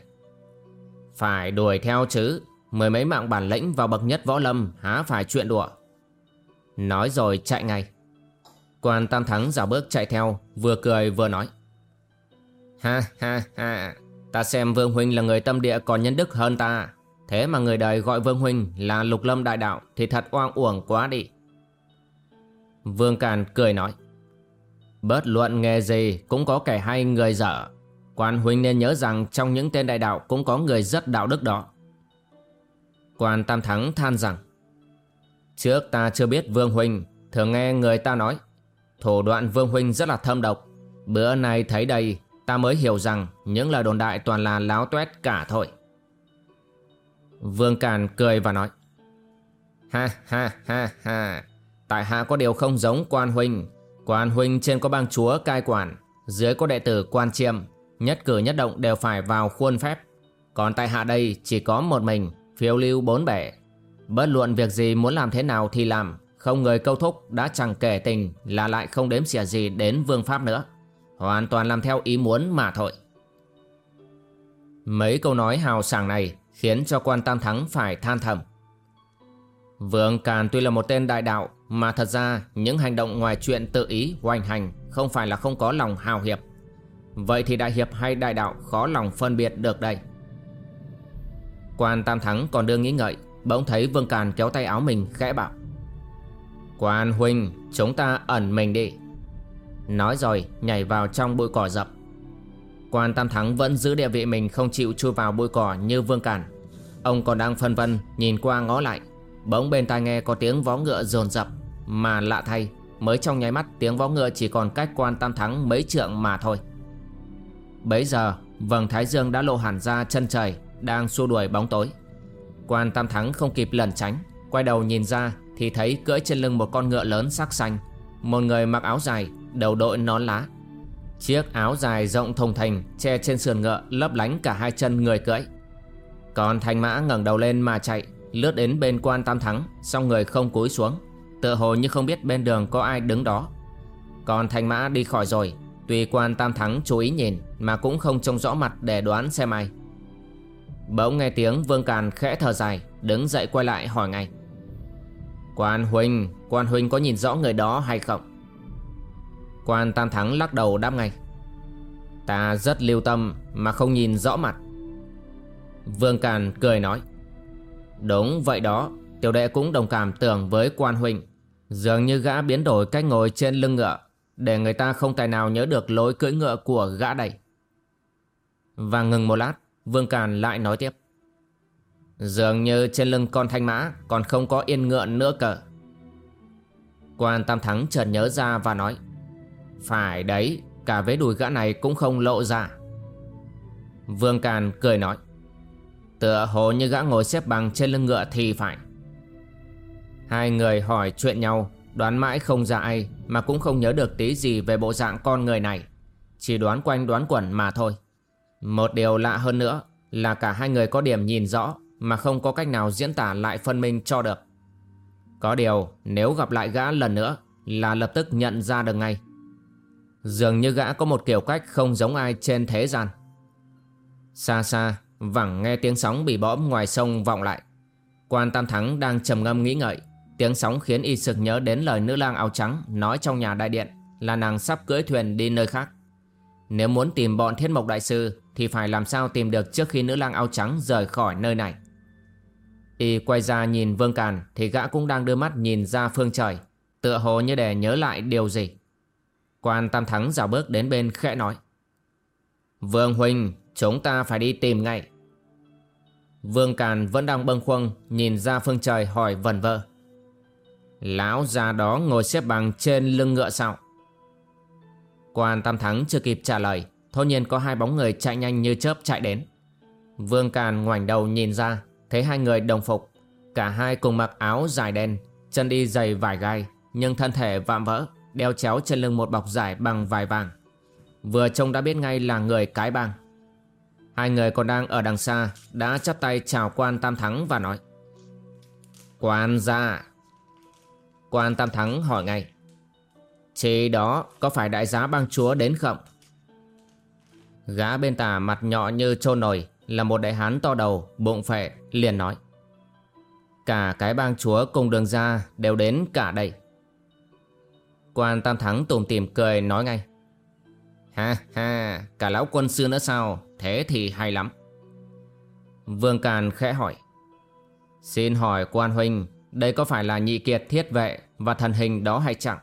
phải đuổi theo chứ, Mười mấy mạng bản lĩnh vào bậc nhất võ lâm, Há phải chuyện đùa. Nói rồi chạy ngay. Quan Tam Thắng dạo bước chạy theo, Vừa cười vừa nói Ha ha ha. Ta xem Vương Huynh là người tâm địa còn nhân đức hơn ta. Thế mà người đời gọi Vương Huynh là lục lâm đại đạo Thì thật oang uổng quá đi. Vương Càn cười nói, Bớt luận nghề gì cũng có kẻ hay người dở. Quan huynh nên nhớ rằng trong những tên đại đạo cũng có người rất đạo đức đó. Quan Tam Thắng than rằng, Trước ta chưa biết Vương Huynh, Thường nghe người ta nói Thủ đoạn Vương Huynh rất là thâm độc. Bữa nay thấy đây Ta mới hiểu rằng những lời đồn đại toàn là láo tuét cả thôi. Vương Càn cười và nói, Ha ha ha ha. Tại hạ có điều không giống quan huynh. Quan huynh trên có bang chúa cai quản, Dưới có đệ tử quan chiêm, Nhất cử nhất động đều phải vào khuôn phép. Còn tại hạ đây chỉ có một mình, Phiêu lưu bốn bể. Bất luận việc gì muốn làm thế nào thì làm, Không người câu thúc đã chẳng kể tình Là lại không đếm xỉa gì đến vương pháp nữa. Hoàn toàn làm theo ý muốn mà thôi. Mấy câu nói hào sảng này Khiến cho quan tam thắng phải than thầm. Vương Càn tuy là một tên đại đạo, Mà thật ra những hành động ngoài chuyện tự ý hoành hành Không phải là không có lòng hào hiệp. Vậy thì đại hiệp hay đại đạo khó lòng phân biệt được đây. Quan Tam Thắng còn đương nghĩ ngợi, Bỗng thấy Vương Càn kéo tay áo mình khẽ bảo, Quan huynh, chúng ta ẩn mình đi. Nói rồi, nhảy vào trong bụi cỏ rậm. Quan Tam Thắng vẫn giữ địa vị mình không chịu chui vào bụi cỏ như Vương cản. Ông còn đang phân vân, nhìn qua ngó lại. Bỗng bên tai nghe có tiếng vó ngựa dồn dập, Mà lạ thay, Mới trong nháy mắt tiếng vó ngựa chỉ còn cách quan tam thắng mấy trượng mà thôi. Bấy giờ, vầng thái dương đã lộ hẳn ra chân trời, Đang xua đuổi bóng tối. Quan tam thắng không kịp lẩn tránh, Quay đầu nhìn ra thì thấy cưỡi trên lưng một con ngựa lớn sắc xanh một người mặc áo dài, Đầu đội nón lá. Chiếc áo dài rộng thùng thành, Che trên sườn ngựa, lấp lánh cả hai chân người cưỡi. Còn thanh mã ngẩng đầu lên mà chạy, Lướt đến bên quan tam thắng Xong người không cúi xuống, Tựa hồ như không biết bên đường có ai đứng đó. Còn thanh mã đi khỏi rồi, Tuy quan tam thắng chú ý nhìn, Mà cũng không trông rõ mặt để đoán xem ai. Bỗng nghe tiếng Vương Càn khẽ thở dài, Đứng dậy quay lại hỏi ngay. Quan huynh Quan huynh có nhìn rõ người đó hay không? Quan tam thắng lắc đầu đáp ngay. Ta rất lưu tâm Mà không nhìn rõ mặt. Vương Càn cười nói. Đúng vậy đó, Tiểu đệ cũng đồng cảm tưởng với quan huynh Dường như gã biến đổi cách ngồi trên lưng ngựa, Để người ta không tài nào nhớ được lối cưỡi ngựa của gã đây. Và ngừng một lát, Vương Càn lại nói tiếp. Dường như trên lưng con thanh mã Còn không có yên ngựa nữa cờ Quan Tam Thắng chợt nhớ ra và nói, Phải đấy, Cả vế đùi gã này cũng không lộ ra. Vương Càn cười nói, Tựa hồ như gã ngồi xếp bằng trên lưng ngựa thì phải. Hai người hỏi chuyện nhau, Đoán mãi không ra ai Mà cũng không nhớ được tí gì về bộ dạng con người này. Chỉ đoán quanh đoán quẩn mà thôi. Một điều lạ hơn nữa Là cả hai người có điểm nhìn rõ. Mà không có cách nào diễn tả lại phân minh cho được. Có điều, nếu gặp lại gã lần nữa Là lập tức nhận ra được ngay. Dường như gã có một kiểu cách không giống ai trên thế gian. Xa xa, Vẳng nghe tiếng sóng bị bõm ngoài sông vọng lại. Quan Tam Thắng đang trầm ngâm nghĩ ngợi. Tiếng sóng khiến y sực nhớ đến lời nữ lang áo trắng Nói trong nhà đại điện Là nàng sắp cưỡi thuyền đi nơi khác. Nếu muốn tìm bọn thiết mộc đại sư Thì phải làm sao tìm được trước khi nữ lang áo trắng rời khỏi nơi này? Y quay ra nhìn Vương Càn, Thì gã cũng đang đưa mắt nhìn ra phương trời, Tựa hồ như để nhớ lại điều gì. Quan Tam Thắng dạo bước đến bên khẽ nói, Vương Huynh, Chúng ta phải đi tìm ngay. Vương Càn vẫn đang bâng khuâng Nhìn ra phương trời hỏi vần vơ, Lão già đó ngồi xếp bằng trên lưng ngựa sao? Quan Tam Thắng chưa kịp trả lời, Thốt nhiên có hai bóng người chạy nhanh như chớp chạy đến. Vương Càn ngoảnh đầu nhìn ra Thấy hai người đồng phục Cả hai cùng mặc áo dài đen Chân đi giày vải gai Nhưng thân thể vạm vỡ Đeo chéo trên lưng một bọc giải bằng vải vàng. Vừa trông đã biết ngay là người cái bang. Hai người còn đang ở đằng xa Đã chắp tay chào quan Tam Thắng và nói Quan gia. Quan Tam Thắng hỏi ngay Chỉ đó có phải đại giá bang chúa đến không? Gã bên tà mặt nhỏ như trôn nồi Là một đại hán to đầu, bụng phệ liền nói Cả cái bang chúa cùng đường ra đều đến cả đây Quan Tam Thắng tùm tìm cười nói ngay Ha ha, cả lão quân sư nữa sao? Thế thì hay lắm. Vương Càn khẽ hỏi. Xin hỏi quan huynh, đây có phải là nhị kiệt thiết vệ và thần hình đó hay chẳng?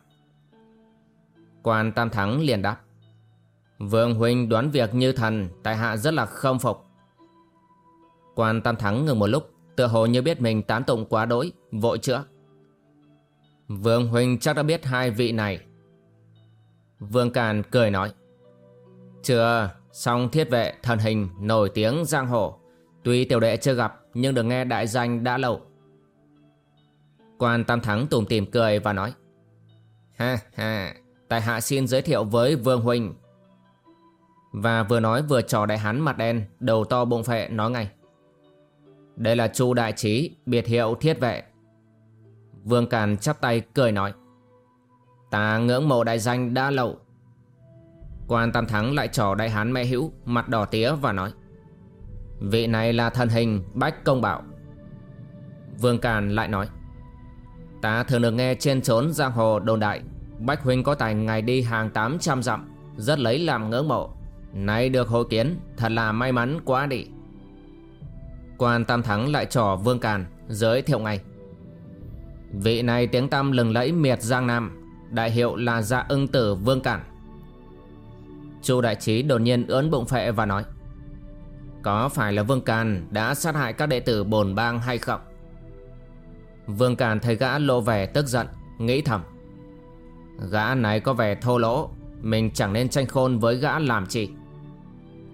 Quan Tam Thắng liền đáp. Vương huynh đoán việc như thần, tại hạ rất là khâm phục. Quan Tam Thắng ngừng một lúc, tựa hồ như biết mình tán tụng quá đỗi, vội chữa. Vương huynh chắc đã biết hai vị này. Vương Càn cười nói. Chưa, song thiết vệ thần hình nổi tiếng giang hồ. Tuy tiểu đệ chưa gặp nhưng được nghe đại danh đã lâu. Quan Tam Thắng tủm tìm cười và nói. Ha ha, tại hạ xin giới thiệu với Vương Huynh. Và vừa nói vừa trò đại hán mặt đen, đầu to bụng phệ nói ngay. Đây là Chu Đại Trí, biệt hiệu thiết vệ. Vương Càn chắp tay cười nói Ta ngưỡng mộ đại danh đã lậu Quan Tam Thắng lại trò đại hán mẹ hữu Mặt đỏ tía và nói Vị này là thần hình Bách Công Bảo. Vương Càn lại nói Ta thường được nghe trên trốn giang hồ đồn đại Bách Huynh có tài ngày đi hàng 800 dặm Rất lấy làm ngưỡng mộ. Nay được hội kiến Thật là may mắn quá đi. Quan Tam Thắng lại trò Vương Càn, Giới thiệu ngay. Vị này tiếng tăm lừng lẫy miệt Giang Nam, Đại hiệu là Dạ ưng tử Vương Cản Chu Đại Trí đột nhiên ướn bụng phệ và nói, Có phải là Vương Càn đã sát hại các đệ tử bồn bang hay không? Vương Càn thấy gã lộ vẻ tức giận, Nghĩ thầm, Gã này có vẻ thô lỗ, Mình chẳng nên tranh khôn với gã làm chi.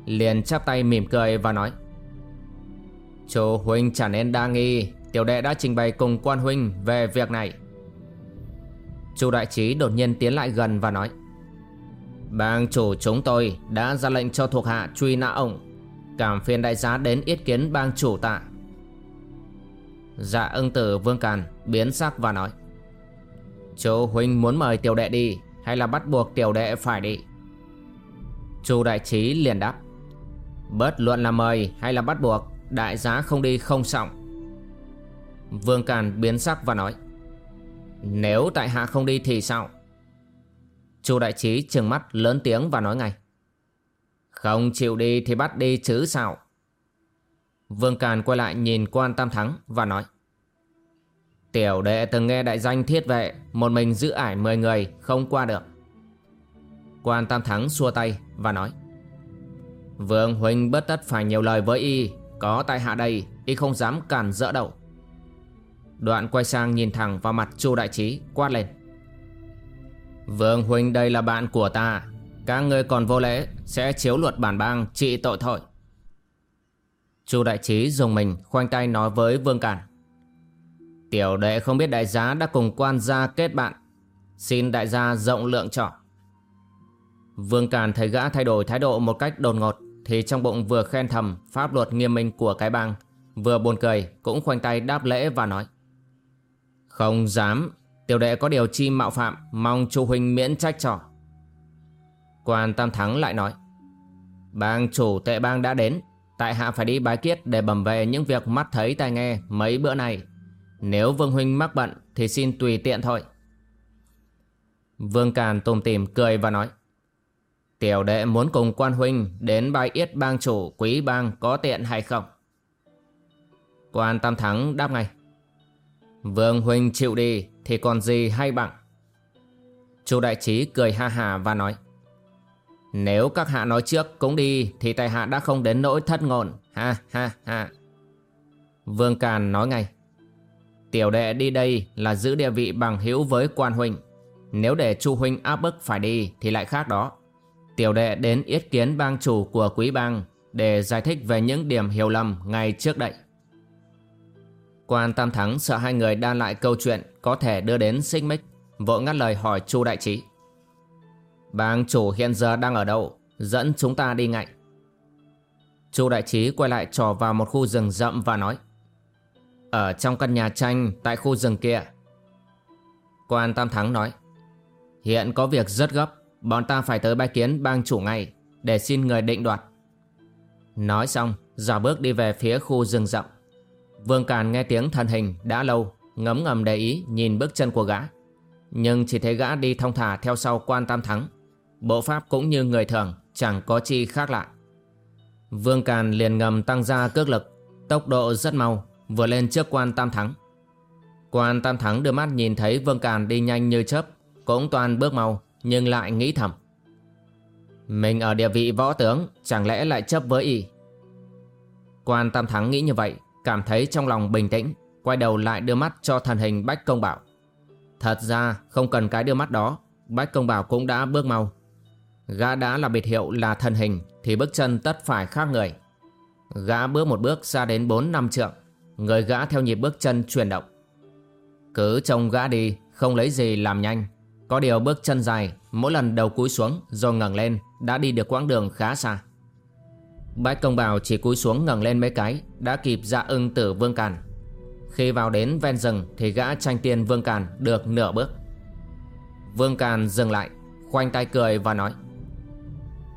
Liền chắp tay mỉm cười và nói Chú Huynh chẳng nên đa nghi. Tiểu đệ đã trình bày cùng quan huynh về việc này. Chu đại trí đột nhiên tiến lại gần và nói, Bang chủ chúng tôi đã ra lệnh cho thuộc hạ truy nã ông. Cảm phiền đại giá đến yết kiến bang chủ tạ. Dạ ưng tử vương càn biến sắc và nói, Chú huynh muốn mời tiểu đệ đi Hay là bắt buộc tiểu đệ phải đi? Chu đại trí liền đáp, Bất luận là mời hay là bắt buộc Đại giá không đi không xong. Vương Càn biến sắc và nói, Nếu tại hạ không đi thì sao? Chu Đại Trí trừng mắt lớn tiếng và nói ngay, Không chịu đi thì bắt đi chứ sao? Vương Càn quay lại nhìn quan Tam Thắng và nói, Tiểu đệ từng nghe đại danh thiết vệ, Một mình giữ ải 10 người không qua được. Quan Tam Thắng xua tay và nói, Vương Huynh bất tất phải nhiều lời với y có tại hạ đây, Y không dám cản dỡ đâu. Đoạn quay sang nhìn thẳng vào mặt Chu Đại Trí, quát lên. Vương Huynh, đây là bạn của ta. Các ngươi còn vô lễ, Sẽ chiếu luật bản bang trị tội thôi. Chu Đại Trí dùng mình, khoanh tay nói với Vương Cản Tiểu đệ không biết đại giá đã cùng quan gia kết bạn. Xin đại gia rộng lượng trọ Vương Càn thấy gã thay đổi thái độ một cách đột ngột. Thì trong bụng vừa khen thầm pháp luật nghiêm minh của cái bang, Vừa buồn cười, cũng khoanh tay đáp lễ và nói. Không dám, Tiểu đệ có điều chi mạo phạm, Mong chu huynh miễn trách cho. Quan Tam Thắng lại nói. Bang chủ tệ bang đã đến, Tại hạ phải đi bái kiết để bẩm về những việc mắt thấy tai nghe mấy bữa này Nếu Vương Huynh mắc bận thì xin tùy tiện thôi. Vương Càn tùm tìm cười và nói. Tiểu đệ muốn cùng quan huynh đến bái yết bang chủ quý bang có tiện hay không? Quan Tam Thắng đáp ngay. Vương Huynh chịu đi, thì còn gì hay bằng? Chu Đại Trí cười ha hà và nói. Nếu các hạ nói trước cũng đi, Thì tài hạ đã không đến nỗi thất ngôn. Ha ha ha. Vương Càn nói ngay. Tiểu đệ đi đây là giữ địa vị bằng hữu với quan huynh. Nếu để Chu huynh áp bức phải đi, Thì lại khác đó. Tiểu đệ đến yết kiến bang chủ của quý bang Để giải thích về những điểm hiểu lầm ngay trước đây Quan Tam Thắng sợ hai người đan lại câu chuyện có thể đưa đến xích mích, vội ngắt lời hỏi Chu Đại Trí. Bang chủ hiện giờ đang ở đâu? Dẫn chúng ta đi ngay. Chu Đại Trí quay lại trò vào một khu rừng rậm và nói. Ở trong căn nhà tranh tại khu rừng kia. Quan Tam Thắng nói. Hiện có việc rất gấp, bọn ta phải tới bái kiến bang chủ ngay để xin người định đoạt. Nói xong, dò bước đi về phía khu rừng rộng Vương Càn nghe tiếng thân hình đã lâu Ngấm ngầm để ý nhìn bước chân của gã. Nhưng chỉ thấy gã đi thong thả theo sau quan tam thắng. Bộ pháp cũng như người thường Chẳng có chi khác lạ. Vương Càn liền ngầm tăng ra cước lực Tốc độ rất mau Vừa lên trước quan tam thắng. Quan tam thắng đưa mắt nhìn thấy Vương Càn đi nhanh như chớp Cũng toàn bước mau nhưng lại nghĩ thầm. Mình ở địa vị võ tướng, Chẳng lẽ lại chấp với y? Quan tam thắng nghĩ như vậy, Cảm thấy trong lòng bình tĩnh, Quay đầu lại đưa mắt cho thần hình Bách Công Bảo. Thật ra, không cần cái đưa mắt đó, Bách Công Bảo cũng đã bước mau. Gã đã là biệt hiệu là thần hình, Thì bước chân tất phải khác người. Gã bước một bước ra đến 4 năm trượng, Người gã theo nhịp bước chân chuyển động. Cứ trông gã đi, Không lấy gì làm nhanh. Có điều bước chân dài, Mỗi lần đầu cúi xuống rồi ngẩng lên, Đã đi được quãng đường khá xa. Bách công bào chỉ cúi xuống ngẩng lên mấy cái, Đã kịp ra ưng tử vương càn. Khi vào đến ven rừng Thì gã tranh tiên Vương Càn được nửa bước. Vương Càn dừng lại, Khoanh tay cười và nói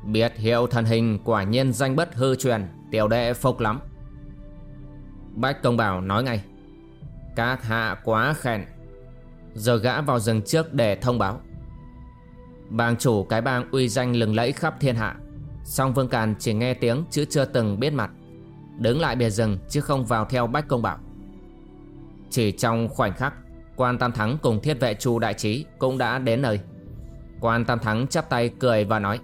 Biệt hiệu thần hình quả nhiên danh bất hư truyền, Tiểu đệ phục lắm. Bách công bảo nói ngay, Các hạ quá khen. Giờ gã vào rừng trước để thông báo. Bang chủ cái bang uy danh lừng lẫy khắp thiên hạ. Song Vương Càn chỉ nghe tiếng chứ chưa từng biết mặt. Đứng lại bìa rừng chứ không vào theo Bách Công Bảo. Chỉ trong khoảnh khắc, Quan Tam Thắng cùng thiết vệ Chu Đại Trí cũng đã đến nơi. Quan Tam Thắng chắp tay cười và nói,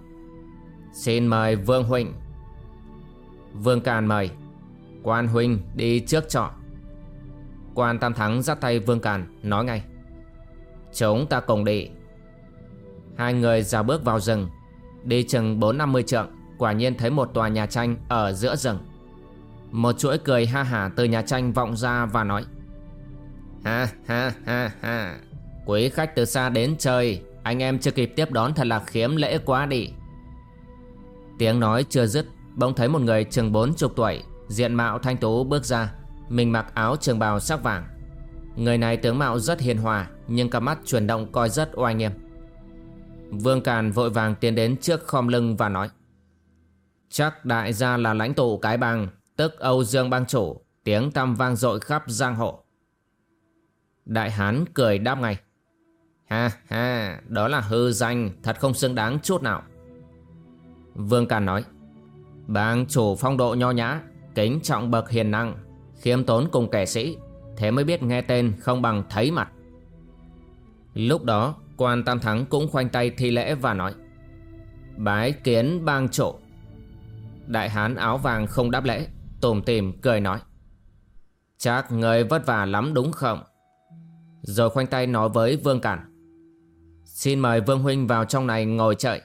Xin mời Vương Huynh Vương Càn mời, Quan Huynh đi trước trọ. Quan Tam Thắng dắt tay Vương Càn nói ngay Chúng ta cùng đi. Hai người dào bước vào rừng. Đi chừng bốn năm mươi trượng, Quả nhiên thấy một tòa nhà tranh ở giữa rừng. Một chuỗi cười ha hả từ nhà tranh vọng ra và nói, Ha ha ha ha. Quý khách từ xa đến chơi, Anh em chưa kịp tiếp đón thật là khiếm lễ quá đi. Tiếng nói chưa dứt, Bỗng thấy một người chừng bốn chục tuổi, Diện mạo thanh tú bước ra, Mình mặc áo trường bào sắc vàng. Người này tướng mạo rất hiền hòa nhưng cặp mắt chuyển động coi rất oai nghiêm. Vương Càn vội vàng tiến đến trước khom lưng và nói, Chắc đại gia là lãnh tụ cái bang, Tức Âu Dương bang chủ, Tiếng tăm vang dội khắp giang hộ Đại hán cười đáp ngay, Ha ha, Đó là hư danh, Thật không xứng đáng chút nào. Vương Càn nói, Bang chủ phong độ nho nhã, Kính trọng bậc hiền năng, Khiêm tốn cùng kẻ sĩ, Thế mới biết nghe tên không bằng thấy mặt. Lúc đó, quan Tam Thắng cũng khoanh tay thi lễ và nói, Bái kiến bang chủ. Đại hán áo vàng không đáp lễ Tùm tìm cười nói, Chắc người vất vả lắm đúng không? Rồi khoanh tay nói với Vương Cản, Xin mời Vương Huynh vào trong này ngồi chơi.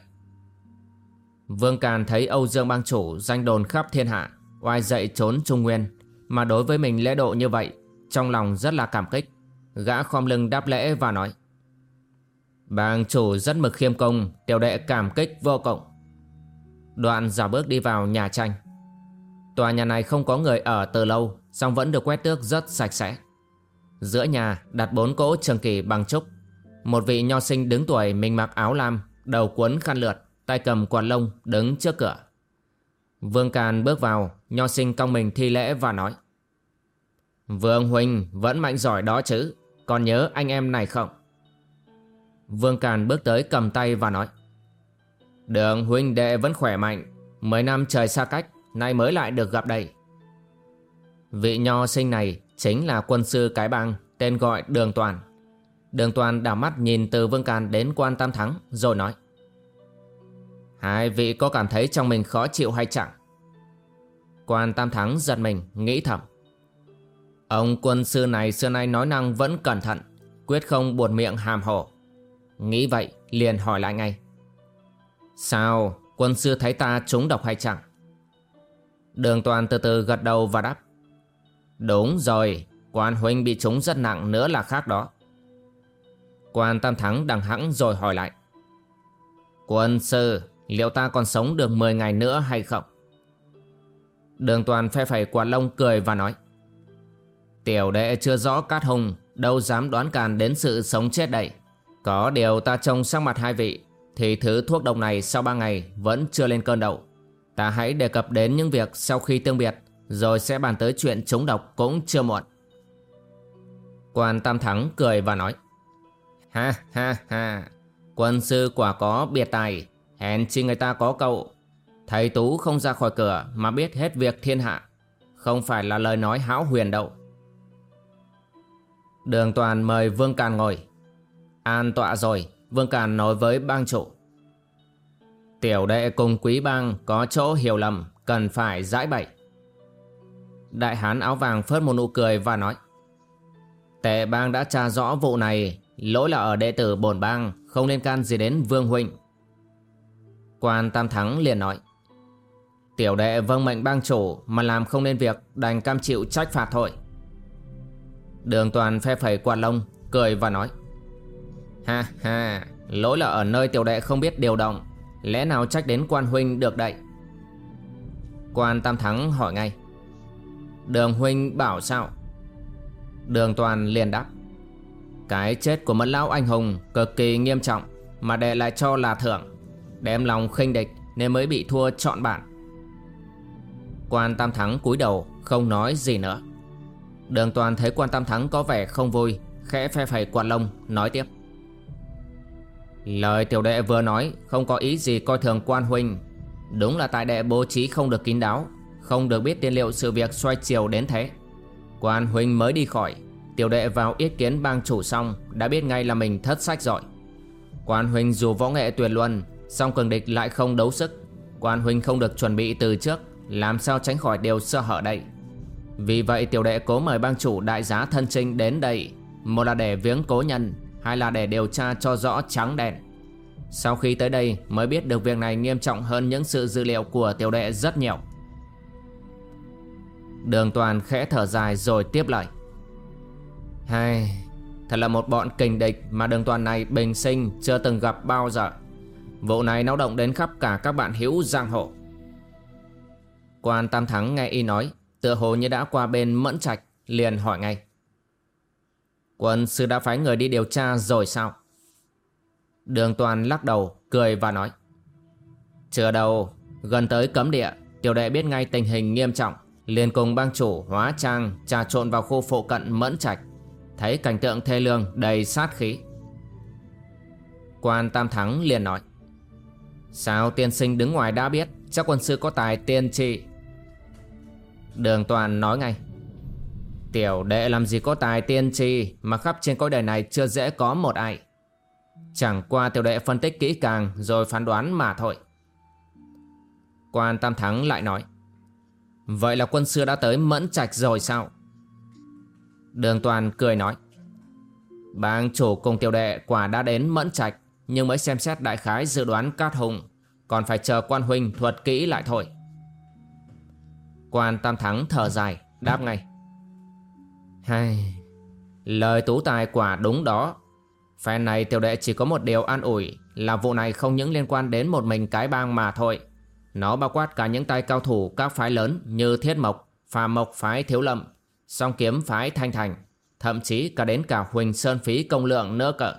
Vương Càn thấy Âu Dương bang chủ danh đồn khắp thiên hạ, Oai dậy trốn Trung Nguyên, Mà đối với mình lễ độ như vậy, Trong lòng rất là cảm kích. Gã khom lưng đáp lễ và nói Bàng chủ rất mực khiêm công, Tiểu đệ cảm kích vô cộng. Đoạn dạo bước đi vào nhà tranh. Tòa nhà này không có người ở từ lâu, song vẫn được quét tước rất sạch sẽ. Giữa nhà đặt bốn cỗ trường kỳ bằng trúc. Một vị nho sinh đứng tuổi mình mặc áo lam, Đầu cuốn khăn lượt, Tay cầm quạt lông đứng trước cửa. Vương Càn bước vào, Nho sinh cong mình thi lễ và nói, Vương Huynh vẫn mạnh giỏi đó chứ, Còn nhớ anh em này không? Vương Càn bước tới cầm tay và nói, Đường huynh đệ vẫn khỏe mạnh Mấy năm trời xa cách, Nay mới lại được gặp đây. Vị nho sinh này Chính là quân sư cái bang, Tên gọi Đường Toàn. Đường Toàn đảo mắt nhìn từ Vương Càn đến quan Tam Thắng, Rồi nói, Hai vị có cảm thấy trong mình khó chịu hay chẳng? Quan Tam Thắng giật mình, nghĩ thầm, Ông quân sư này xưa nay nói năng vẫn cẩn thận, Quyết không buồn miệng hàm hồ. Nghĩ vậy, liền hỏi lại ngay. Sao quân sư thấy ta trúng độc hay chẳng? Đường toàn từ từ gật đầu và đáp. Đúng rồi, Quan huynh bị trúng rất nặng nữa là khác đó. Quan tam thắng đằng hẵng rồi hỏi lại. Quân sư, Liệu ta còn sống được 10 ngày nữa hay không? Đường toàn phe phẩy quạt lông cười và nói. Tiểu đệ chưa rõ cát hùng Đâu dám đoán càn đến sự sống chết đây có điều ta trông sang mặt hai vị, Thì thứ thuốc độc này sau ba ngày Vẫn chưa lên cơn đậu Ta hãy đề cập đến những việc sau khi tương biệt, Rồi sẽ bàn tới chuyện chống độc cũng chưa muộn. Quan Tam Thắng cười và nói, Ha ha ha, Quân sư quả có biệt tài, Hèn chi người ta có cậu. Thầy Tú không ra khỏi cửa Mà biết hết việc thiên hạ, Không phải là lời nói hão huyền đâu. Đường toàn mời Vương Càn ngồi. An tọa rồi, Vương Càn nói với bang chủ. Tiểu đệ cùng quý bang Có chỗ hiểu lầm, Cần phải giải bày. Đại hán áo vàng phớt một nụ cười và nói, Tệ bang đã tra rõ vụ này, Lỗi là ở đệ tử bổn bang, Không liên can gì đến Vương Huynh. Quan Tam Thắng liền nói, Tiểu đệ vâng mệnh bang chủ, Mà làm không nên việc, Đành cam chịu trách phạt thôi. Đường toàn phe phẩy quạt lông, Cười và nói Ha ha. Lỗi là ở nơi tiểu đệ không biết điều động. Lẽ nào trách đến quan huynh được đậy Quan Tam Thắng hỏi ngay. Đường huynh bảo sao? Đường toàn liền đáp. Cái chết của mẫn lão anh hùng cực kỳ nghiêm trọng, Mà đệ lại cho là thưởng. Đem lòng khinh địch nên mới bị thua trọn bản. Quan Tam Thắng cúi đầu, không nói gì nữa. Đường toàn thấy quan Tam Thắng có vẻ không vui, Khẽ phe phẩy quạt lông, nói tiếp. Lời tiểu đệ vừa nói, không có ý gì coi thường quan huynh. Đúng là tại đệ bố trí không được kín đáo, Không được biết tiên liệu sự việc xoay chiều đến thế. Quan huynh mới đi khỏi, Tiểu đệ vào yết kiến bang chủ xong, Đã biết ngay là mình thất sách rồi. Quan huynh dù võ nghệ tuyệt luân, song cường địch lại không đấu sức. Quan huynh không được chuẩn bị từ trước, Làm sao tránh khỏi điều sơ hở đây? Vì vậy tiểu đệ cố mời bang chủ đại giá thân trinh đến đây, Một là để viếng cố nhân Hai là để điều tra cho rõ trắng đen. Sau khi tới đây mới biết được việc này nghiêm trọng hơn những sự dữ liệu của tiểu đệ rất nhiều. Đường toàn khẽ thở dài rồi tiếp lời. Hai, Thật là một bọn kình địch mà đường toàn này bình sinh chưa từng gặp bao giờ. Vụ này náo động đến khắp cả các bạn hữu giang hộ Quan Tam Thắng nghe y nói Tựa hồ như đã qua bên mẫn trạch Liền hỏi ngay. Quân sư đã phái người đi điều tra rồi sao? Đường toàn lắc đầu, Cười và nói. Chưa đâu, Gần tới cấm địa, Tiểu đệ biết ngay tình hình nghiêm trọng. Liền cùng bang chủ hóa trang, trà trộn vào khu phụ cận mẫn trạch. Thấy cảnh tượng thê lương đầy sát khí. Quan tam thắng liền nói. Sao tiên sinh đứng ngoài đã biết, chắc quân sư có tài tiên trị đường toàn nói ngay tiểu đệ làm gì có tài tiên tri mà khắp trên cõi đời này chưa dễ có một ai. Chẳng qua tiểu đệ phân tích kỹ càng rồi phán đoán mà thôi. Quan tam thắng lại nói, Vậy là quân xưa đã tới mẫn trạch rồi sao? Đường toàn cười nói, Bang chủ cùng tiểu đệ quả đã đến mẫn trạch, Nhưng mới xem xét đại khái dự đoán cát hùng, Còn phải chờ quan huynh thuật kỹ lại thôi. Quan tam thắng thở dài, Đáp ngay Hai Lời tú tài quả đúng đó. Phen này tiểu đệ chỉ có một điều an ủi Là vụ này không những liên quan đến một mình cái bang mà thôi. Nó bao quát cả những tay cao thủ các phái lớn như Thiết Mộc, Phà Mộc phái Thiếu Lâm, Song Kiếm phái Thanh Thành, thậm chí cả đến cả Huỳnh Sơn Phí Công Lượng nữa cỡ.